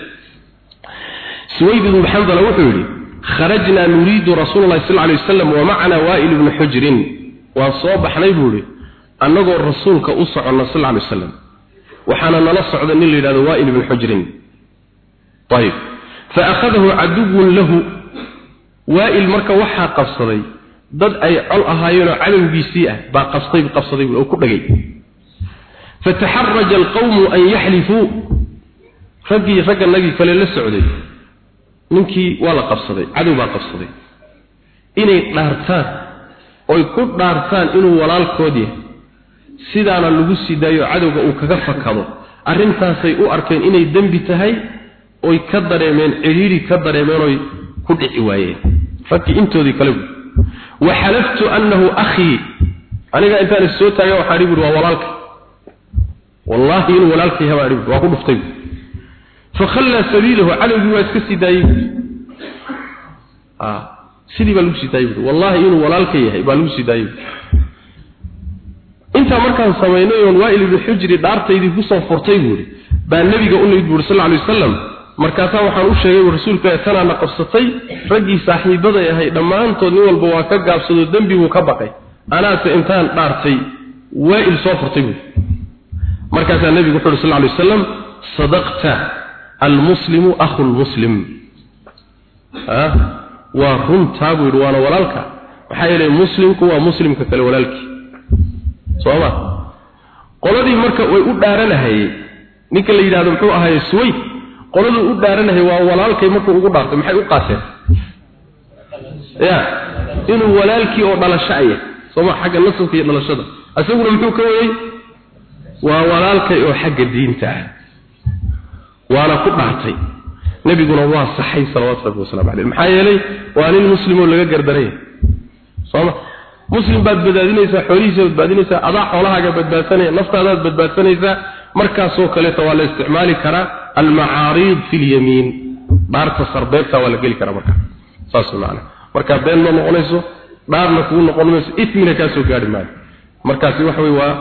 Suwayd ibn xandala wuxuu yidhi kharajna nuriidu rasuula llahi sal alay wasalam wa macana waa'il ibnu xujrin waan soo baxnay buu yidhi annagoo rasuulka u soconna sal alay wasalam waxaana nala socda nin la yidhahdo waa'il ibnu xujrin ayib fa akhadahu caduwun lahu. Waa'il marka waxaa qabsaday dad ay col ahaayeenoo cadowgiisii ah baa qabstay qabsaday oo ku dhagay fataxaraja alqawmu an yaxlifuu raggii ragganagii kale la socday ninkii waa la qabsaday cadow baa qabsaday inay dhaartaan oy ku dhaartaan inuu walaalkood yahay sidaana lagu sii daayo cadowga uu kaga fakado arrintaasay u arkeen inay dembi tahay oy ka dareemeen cidhiidhi ka dareemeen oy ku dhici waayeen raggii intoodii kale وحلفت أنه أخي أنا قال إنسان السوتا يا وحارب وولالك والله إن ولالك يا وحارب وأقول افتيب فخلى سبيله على الجواز كسي دايب آه سيدي بلوسي دايب والله إن ولالك يا بلوسي دايب انت markaan sameeyay oo waa'il ibn hujri daartaydii ku soo furtay buuri baa nabiga u leeyahay sallallahu alayhi wasallam markaasa waxaan u sheegay rasuulka tanaana qabsatay raggii saaxiibada ahay dhammaantood nin walba waa ka gaabsado dembi buu ka baqay anaase intaan dhaartay waa'il soo furtay buu markaasaa nabigu wuxuu sallallahu alayhi wasallam sadaqta almuslimu akhu lmuslim waa runtaa buu yidhi waana walaalka. Maxaa yeelay muslimku waa muslimka kale walaalkii. Sooma? Qoladii marka way u dhaaranahayey ninka la yidhahdo muxuu ahaye suwayd qoladuu u dhaaranahayy waa walaalkay markuu ugu dhaartay maxay u qaateen ya inuu walaalkii oo dhalasho aya sooma xagga nasabka iyo dhalashada. Isaguna muxuu ka weyey waa walaalkay oo xagga diinta ah. Waana ku dhaartay nabiguna waa saxay salawaatu rabbi wasalaamu caleyh maxaa yeelay waa nin muslimoo laga gardaraya. Sooma muslim baad badbaadinaysaa xoolihiisa badbaadinaysaa adaa xoolahaaga badbaadsanaya naftaadaad badbaadsanaysaa markaasoo kaleeta waa la isticmaali karaa almacaariid fi lyamiin dhaarta sarbeebta waa la geli karaa marka. Saas macana marka been ma noqonayso dhaarna kuu noqon mayso ismina kaa soo gaari maayo. Markaasi waxa wey waa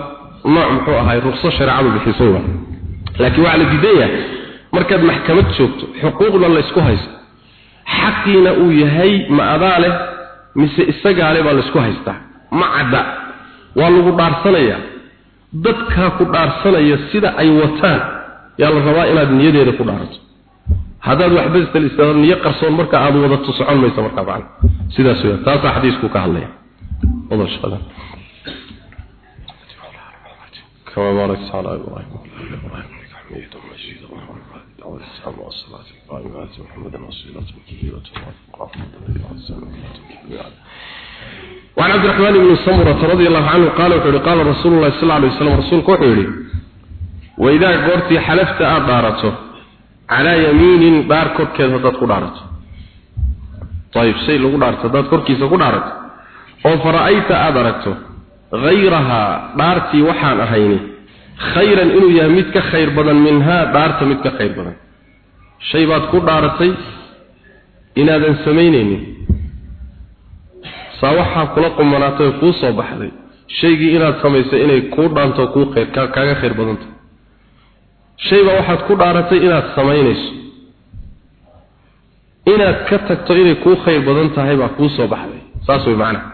nooc muxuu ahay rukso shareecadu bixisay waa laakiin waxaa la diidan yahay markaad maxkamad joogto xuquuqda la isku haysto xaqiina uu yahay ma adaa leh mise isagaa leh baa la isku haystaa ma cadda. Waa lagu dhaarsanayaa dadkaa ku dhaarsanaya sida ay wataan yaa la rabaa inaad niyadeeda ku dhaarato haddaad waxbastal istaado niyo qarsoon marka aad wadato socon maysa markaa macna sidaas weeyaan. Taasaa xadiisku ka hadlaya. Wada كما باركت على إبراهيم وعلى إبراهيم إنك حميد مجيد اللهم بارك على الإسلام والصلاة القائمة محمد وسيلة كبيرة وعن عبد الرحمن بن سمرة رضي الله عنه قال وحولي قال رسول الله صلى الله عليه وسلم رسول كوحولي وإذا قرتي حلفت أدارته على يمين دار كركيز هداد قدارته طيب شيء لو قدارته هداد كركيز قدارته وفرأيت hayrahaa dhaartii waxaan ahayni khayran inuu yahay mid ka khayr badan minhaa dhaarta mid ka khayr badan shay baad ku dhaaratay inaadan samaynaynin saa waxaa kula qumanaatay kuu soo baxday shaygii inaad samaysay inay kuu dhaanto kuu khayr kaaga khayr badanto shay baa waxaad ku dhaaratay inaad samaynayso inaad ka tagto inay kuu khayr badan tahay baa kuu soo baxday saas way macnaha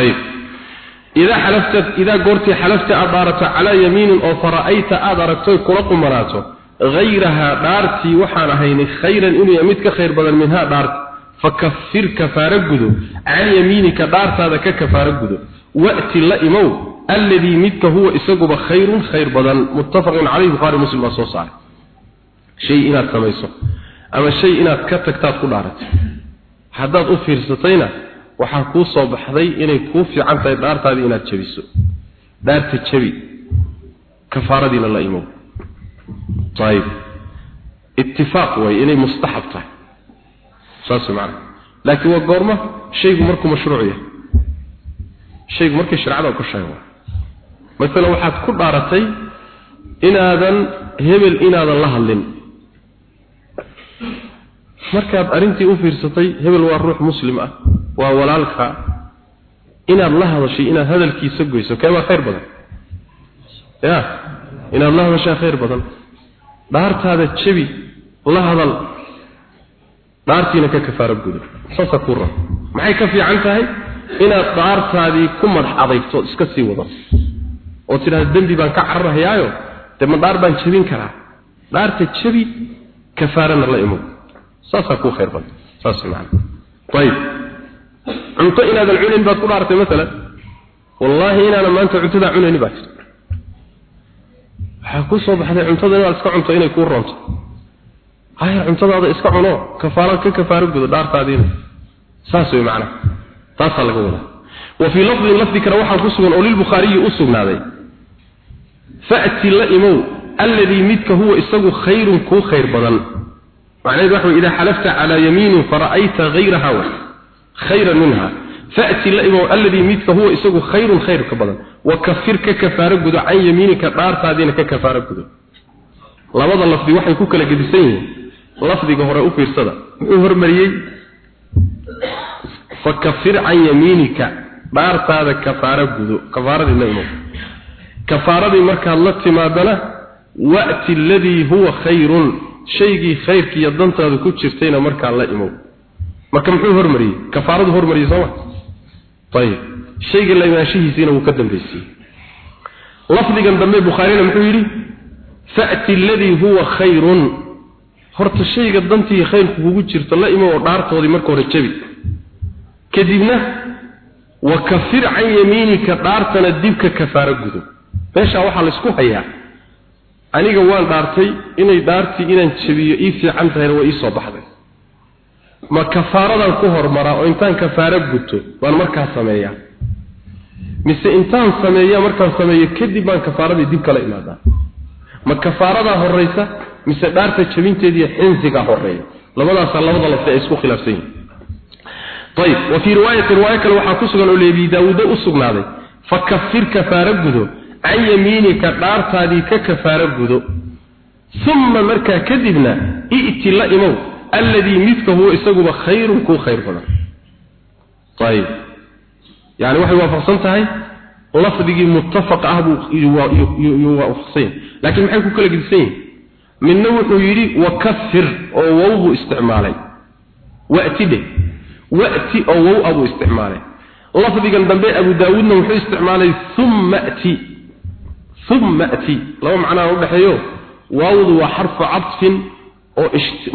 ayib idaa xalafta idaa goortii xalafta aad dhaarato calaa yamiinin oo fara'ayta aada aragtoy kula qumanaato hayrahaa dhaartii waxaan ahaynay khayran inuu yahay mid ka khayr badan minhaa dhaarti fakafir kafaara gudo can yamiinika dhaartaada ka kafaara gudo. Wa'ti la imow alladii midka huwa isaguba khayrun khayr badan. Muttafaqun calayhi bukhari muslim baa soo saaray. Shay inaad samayso ama shay inaad ka tagtaad ku dhaaratay haddaad u fiirsatayna waxaa kuu soo baxday inay kuu fiican tahay dhaartaadii inaad jabiso dhaarta jabi kafaaradiina la imow ayib itifaaq way inay mustaxab tahay. Saas macna. Laakiin waa goorma shaygu markuu mashruuc yahay. Shaygu markii sharcada ku sheego mesela waxaad ku dhaaratay inaadan hebel inaadan la hadlin. Markaad arrintii u fiirsatay hebel waa ruux muslim ah waa walaalka inaad la hadashay inaad hadalkiisa goyso. Keebaa khayr badan? Ya inaad la hadashaa khayr badan. Dhaartaada jabi la hadal dhaartiina ka kafaaro gudo. Saasa ku ran maxay ka fiican tahay inaad dhaartaadii ku madax adayto iska sii wado? Oo tidhahda dembi baan ka cararahayaayo dee ma dhaar baan jebin karaa. Dhaarta jebi kafaarana la imow saasaa kuu khayr badan. Saas macana ayib cunto inaadan cunayn baad ku dhaartay masalan. Wallaahi inaanan maanta cuntadaa cunayni baa jirta. Waxaa ku soo baxday cuntada inaad iska cunto inay kuu roonto. Haya cuntadaada iska cuno kafaara ka kafaaro gudo dhaartaadiina. Saas way macnaha taasaa laga wadaa. Wa fii lafdin lafdi kale waxaa ku sugan oo lilbukhaariyi u sugnaaday. Fa'ti la imow alladii midka huwa isagu khayrun kuu khayr badan. Macnaheedu waxa wey idaa xalafta khayran minha. Fa'ti la imow alladii midka huwa isagu khayrun khayr ka badan. Wa kafir ka kafaaro gudo can yamiinika dhaartaadiina ka kafaaro gudo. Labada lafdi waxay ku kala gedisan yihiin. Lafdiga hore u fiirsada. Muxuu hormariyey? Fakafir can yamiinika dhaartaada kafaaro gudo. La imow. Kafaaradii markaad la timaadana wa'ti marka muxuu hormariyey? Kafaaradu hormariyey sooma ayib shayga la imaanshihiisiina wuu ka dambaysiiyey lafdigan dambe bukhaarina muxuu yidhi fa'ti aladii huwa khayrun. Horta shayga dantii khayrku kugu jirto la imo oo dhaartoodii marka hore jabi. Kadibna wa kafir can yamiinika dhaartana dibka kafaaro gudo. Meeshaa waxaa la isku hayaa aniga waan dhaartay inay dhaartii inaan jabiyo ii fiican tahayna waa ii soo baxday ma kafaaradan ku hormaraa oo intaan kafaaro guto baan markaa sameeyaa. Mise intaan sameeya markaan sameeyo kadib baan kafaaradii dib kala imaadaa. Ma kafaaradaa horeysa mise dhaarta jabinteediiyo xinsigaa horreeya labadaasaa labada lafte ay isku khilaafsan yihiin ayib wa fii riwaayati riwaayo kale waxaa ku sugan oo leebi daawuuda u sugnaaday fa kafir kafaaro gudo can yamiinika dhaartaadii ka kafaaro gudo uma markaa kadibna i'ti la imow alladii midka huwa isaguba khayrun kuu khayr badan. Ayib. Yani waxay waafaqsan tahay lafdigii muttafaq ah buu waafaqsan yahay. Laakiin maxay ku kala gedisan yihiin midna wuxuu yidhi wakafir oo wow buu isticmaalay. Wa'ti dheh wa'ti oo wow abuu isticmaalay. Lafdigan dambe abu daawuudna wuxuu isticmaalay uma ti uma ti laba macnaa udhexeeyo waawdu waa xarfu cadfin oo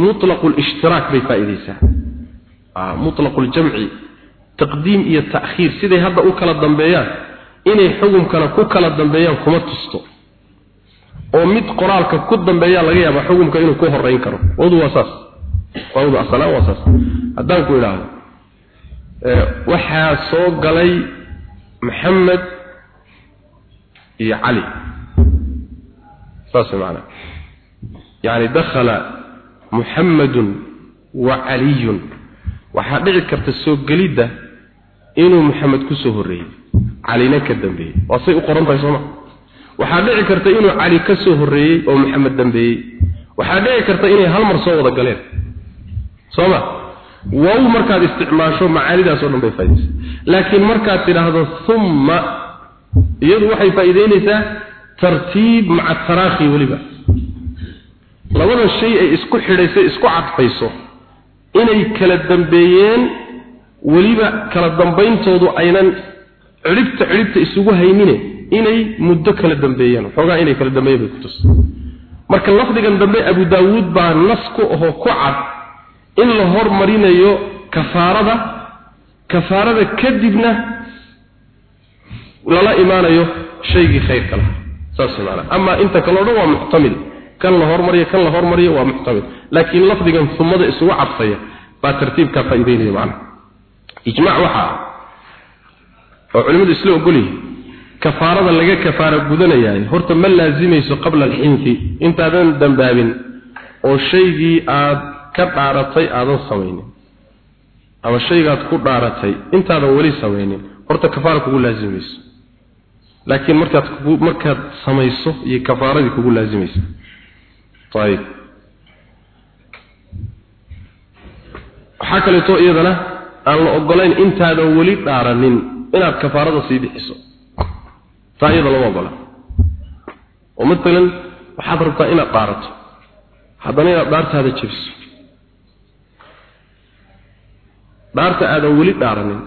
mutlaqu lishtiraak bay faa'iidaysaa mutlaqu ljamci taqdiim iyo ta'khiir siday hadda u kala dambeeyaan inay xukumkana ku kala dambeeyaan kuma tusto. Oo mid qoraalka ku dambeeya laga yaaba xukumka inuu ku horeyn karo. Wadu saas. Wadu asala waa saas. Haddaan ku idhaahdo waxaa soo galay maxamed iyo cali saas macnaa. Yani dakhala muxammadun wa caliyun. Waxaa dhici karta soo gelidda inuu ku soo horreeyey calina ka dambeeyey waa say u qoran tahay sooma waxaa dhici karta inuu cali ka soo horreeyey oo maxamed dambeeyey waxaa dhici karta inay hal mar soo wada galeen. Sooma wow markaad isticmaasho macaanidaas oo dhan bay faaidaysa laakiin markaad tidhaahdo humma iyadu waxay faa'iideynaysaa tartiib maca taraakhi weliba labada shay ay isku xidhayso isku cadfayso inay kala dambeeyeen weliba kala dambayntoodu aynan cidhibta cidhibta isugu haynine inay muddo kala dambeeyeen. Waxoogaa inay kala dambeeyeen bay ku tus. Marka lafdigan dambe abu daawuud baa nas ku ahoo ku cad in la hormarinayo kafaarada. Kafaarada kadibna lala imaanayo shaygii khayrka laha saas maanaa. Amaa inta kaleo dhan waa muxtamil kan la hormariyo kan la hormariyo waa muxtamil laakiin lafdigan sumada isugu cadfaya baa tartiibkaa faa'iideynaya macnaha ijmaac waxaa oo culimmadu isla ogol yihiin kafaarada laga kafaara gudanayaay horta ma laazimayso qabla alxinfi intaadan dambaabin oo shaygii aad ka dhaaratay aadan samaynin ama shaygaad ku dhaaratay intaadan weli samaynin horta kafaara kugu laazimayso laakiin markaad markaad samayso iyo kafaaradii kugu laazimaysa ayib waxaa kaleeto iyadana aan la ogolayn intaadan weli dhaaranin inaad kafaarada sii bixiso. Taa iyada lama ogola. Oo matalan waxaad rabtaa inaad dhaarato. Haddana inaad dhaartaada jebiso dhaarta aadan weli dhaaranin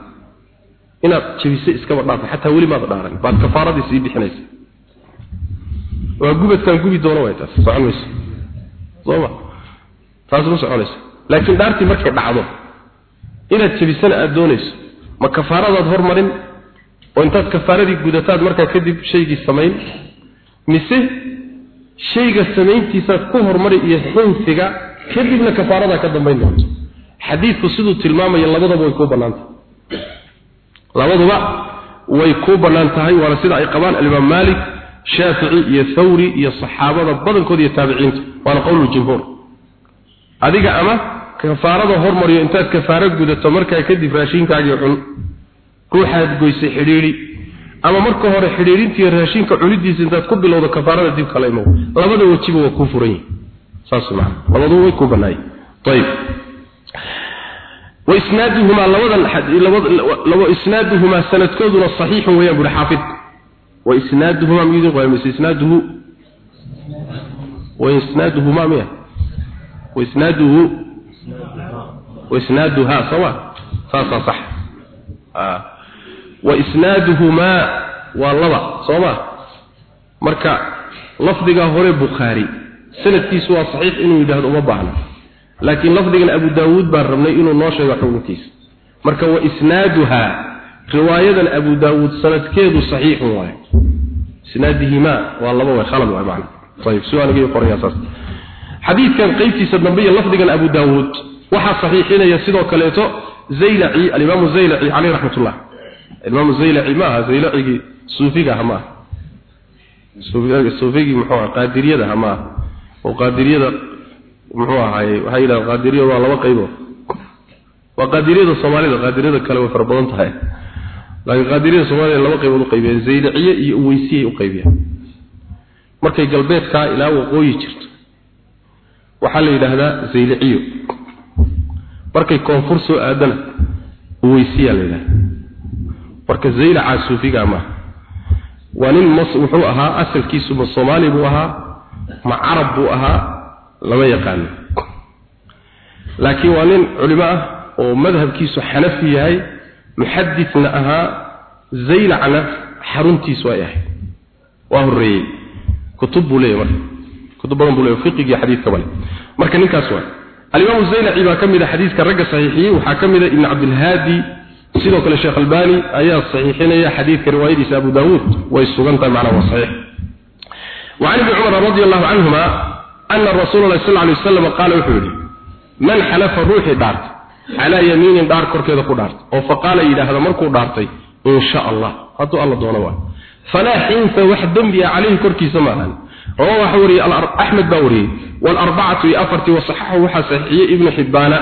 inaad jebiso iskaba dhaarta xataa weli maad dhaaranin baad kafaaradii sii bixinaysa. Waa gubadkaan gubi doono way taas socon mayso sooma taas ma soconayso. Laakiin dhaartii markay dhacdo inaad jebisana aada doonayso ma kafaaradaad hormarin oo intaad kafaaradii gudataad markaa kadib shaygii samayn mise shayga samayntiisaad ku hormari iyo xinsiga kadibna kafaaradaa ka dambayn doonto. Xadiidku siduu tilmaamaya labadaba way kuu bannaan tahay labaduba way kuu bannaan tahay waana sida ay qabaan alimaam maalik shaafici iyo thawri iyo saxaabada badankooda iyo taabiciinta waana qowlu jumhuur adiga ama kafaarada hormariyo intaad kafaaro gudato markaa kadib raashinkaagii cun ruuxaad goysay xidhiidhi ama marka hore xidhiidhintiiyo raashinka cunidiisa intaad ku bilowdo kafaarada dib kala imow labada wejiba waa kuu furan yihin saas macana labaduba way kuu bannaayeen ayib وإسنادهما لبدا لو إسنادهما سندكودنا صحيح ويا أبو الحافظ وإسنادهما ميدين قوي إسناده وإسنادهما مية وإسناده وإسنادها سواء صح صح آه. وإسنادهما والله سواء مركا لفظك هوري بخاري sanadkiisu waa saxiix inuu yidhaahdo uma baahna laakiin lafdigan abu daawuud baan rabnay inuu noo sheego xukunkiisa marka wa isnaaduha riwaayadan abu daawuud sanadkeedu saxiixun waay isnaadihima waa laba way khalad waay macna. Ayib su'aalkii qoraya saas. Xadiidkan qaybtiisa dambe iyo lafdigan abu daawuud waxaa saxiixinaya sidoo kaleeto zaylaci alimaamu zaylaci caleyh raxmatullah imaamu zaylaci ma aha zaylacigii suufiga aha ma aha suufigii muxuu qaadiriyada aha ma aha oo qaadiriyada muxuu ahaay waxay yidhaha qaadiriyada waa laba qaybo waa qaadiriyada soomaalida qaadiriyada kale way fara badan tahay laakiin qaadiriyada soomaalida laba qaybood u qaybiyeen zayliciye iyo uweysiyay u qaybiyeen markay galbeedkaa ilaa waqooyi jirto. Waxaa la yidhaahdaa zayliciyo markay koonfur soo aadana uweysiyaa la yidhahda marka zaylacaa suufigaa maaha waa nin mas wuxuu ahaa asalkiisu ma soomaali buu ahaa ma carab buu ahaa lama yaqaano. Laakiin waa nin culimo ah oo madhabkiisu xanafi yahay muxadisna ahaa zaylacna xaruntiisu ay ahayd waa horeeyey kutub buu leeyahy marka kutub badan buu leeyahy fiqigii xadiidka bale marka ninkaas waa الإمام الزيلعي بقى كمل حديث كرجة صحيحي وحكمل ابن عبد الهادي سيدو كل الشيخ الباني أيها الصحيحين هي حديث كرواية أبو داود ويسوغنت معنا وصحيح وعن ابن عمر رضي الله عنهما أن الرسول الله صلى الله عليه وسلم قال وحوري من حلف الروح دارت calaa yamiinin dhaar korkeeda ku dhaartay. Oo faqaala yidhaahda markuu dhaartay in sha allah. Hadduu alla doono waay falaa xinfa wax dembiya ah calayhi korkiisa maahan rawaa waxaa wariyey axmed baa wariyey. Walarbacatu iyo afartii wasaxaxu waxaa saxiixiyey ibnu xibbaana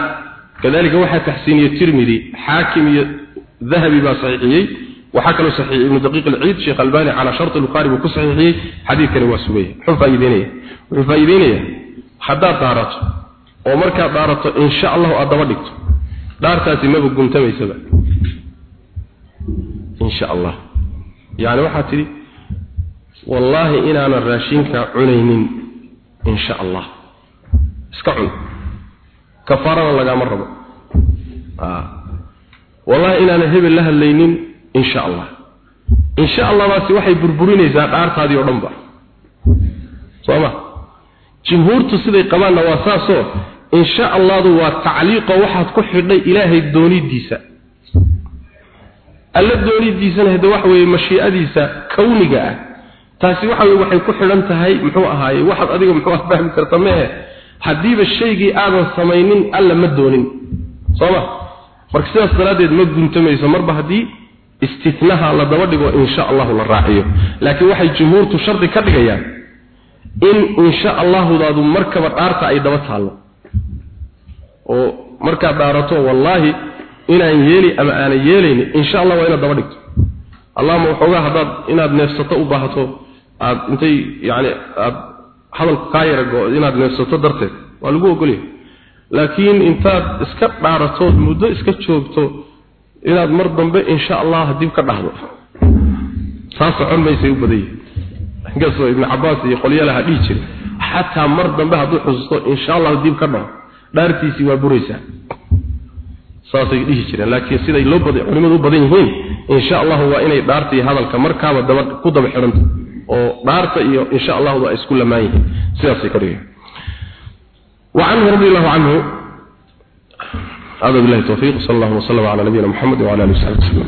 kadalika waxaa taxsiiniyey tirmidi xaakim iyo dahabi baa saxiixiyey. Waxaa kaloo saxiixiyey ibnu daqiiq alciid sheekh albani calaa sharti lbukhaari buu ku saxiixiyey. Xadiidkani waa sugaya muxuu faa'iideynaya wuxuu faa'iideynaya haddaad dhaarato oo markaad dhaarato in sha allahu aad daba dhigto daartaasi ma guntamaysa insha Allah. Yaani waxa tiri wallahi inaana raashinka cunaynin insha Allah. Iska cun. Kafarana laga marrabo ah. Wallahi inaana hebel la hadlaynin insha Allah. Insha Allah baasi waxay burburinaysaa dhaartaadii oo dhanba sooma jumhuurtu siday qabaanna waa saasoo insha Allahu waa tacliiqo waxaad ku xidhay ilaahay doonidiisa. Alla doonidiisana hada wax weeye mashii'adiisa kawniga ah. Taasi waxa weeye waxay ku xidhan tahay muxuu ahaaye waxaad adiga muxuu fahmi kartaa mehe hadiiba shaygii aadan samaynin alla ma doonin. Sooma? Marka sidaas daraadeed ma guntamayso marba haddii istithnaha la daba dhigo insha allahu la raaciyo. Laakiin waxay jumhuurtu shardi ka dhigayaan in insha allahudaadu markaba dhaarta ay daba taallo oo markaad dhaarato wallaahi inaan yeeli ama aanan yeelaynin insha allah waa inaad daba dhigto. Allahuma waxoogaa haddaad inaad neefsato u baahato aad intay yacni aad hadalku kaa yara go inaad neefsato darteed waa lagu ogolyahay. Laakiin intaad iska dhaaratood muddo iska joogto inaad mar dambe insha allah dib ka dhahdo. Saa socon maysay u badan yihiin inkastoo ibnu cabaas iyo qolyalaha dhihi jira xataa mar dambe hadduu xusuusto insha allah dib ka dhaho dhaartiisii waa buraysaa saasay dhihi jireen laakiin siday loo baday culimadu u badan yihiin insha Allah waa inay dhaarta iyo hadalka markaaba daba ku daba xiranta oo dhaarta iyo insha Allah waa isku lamaan yihiin sidaasay ka dhigeen وعنه رضي الله عنه هذا بالله التوفيق صلى الله وسلم على نبينا محمد وعلى اله وصحبه وسلم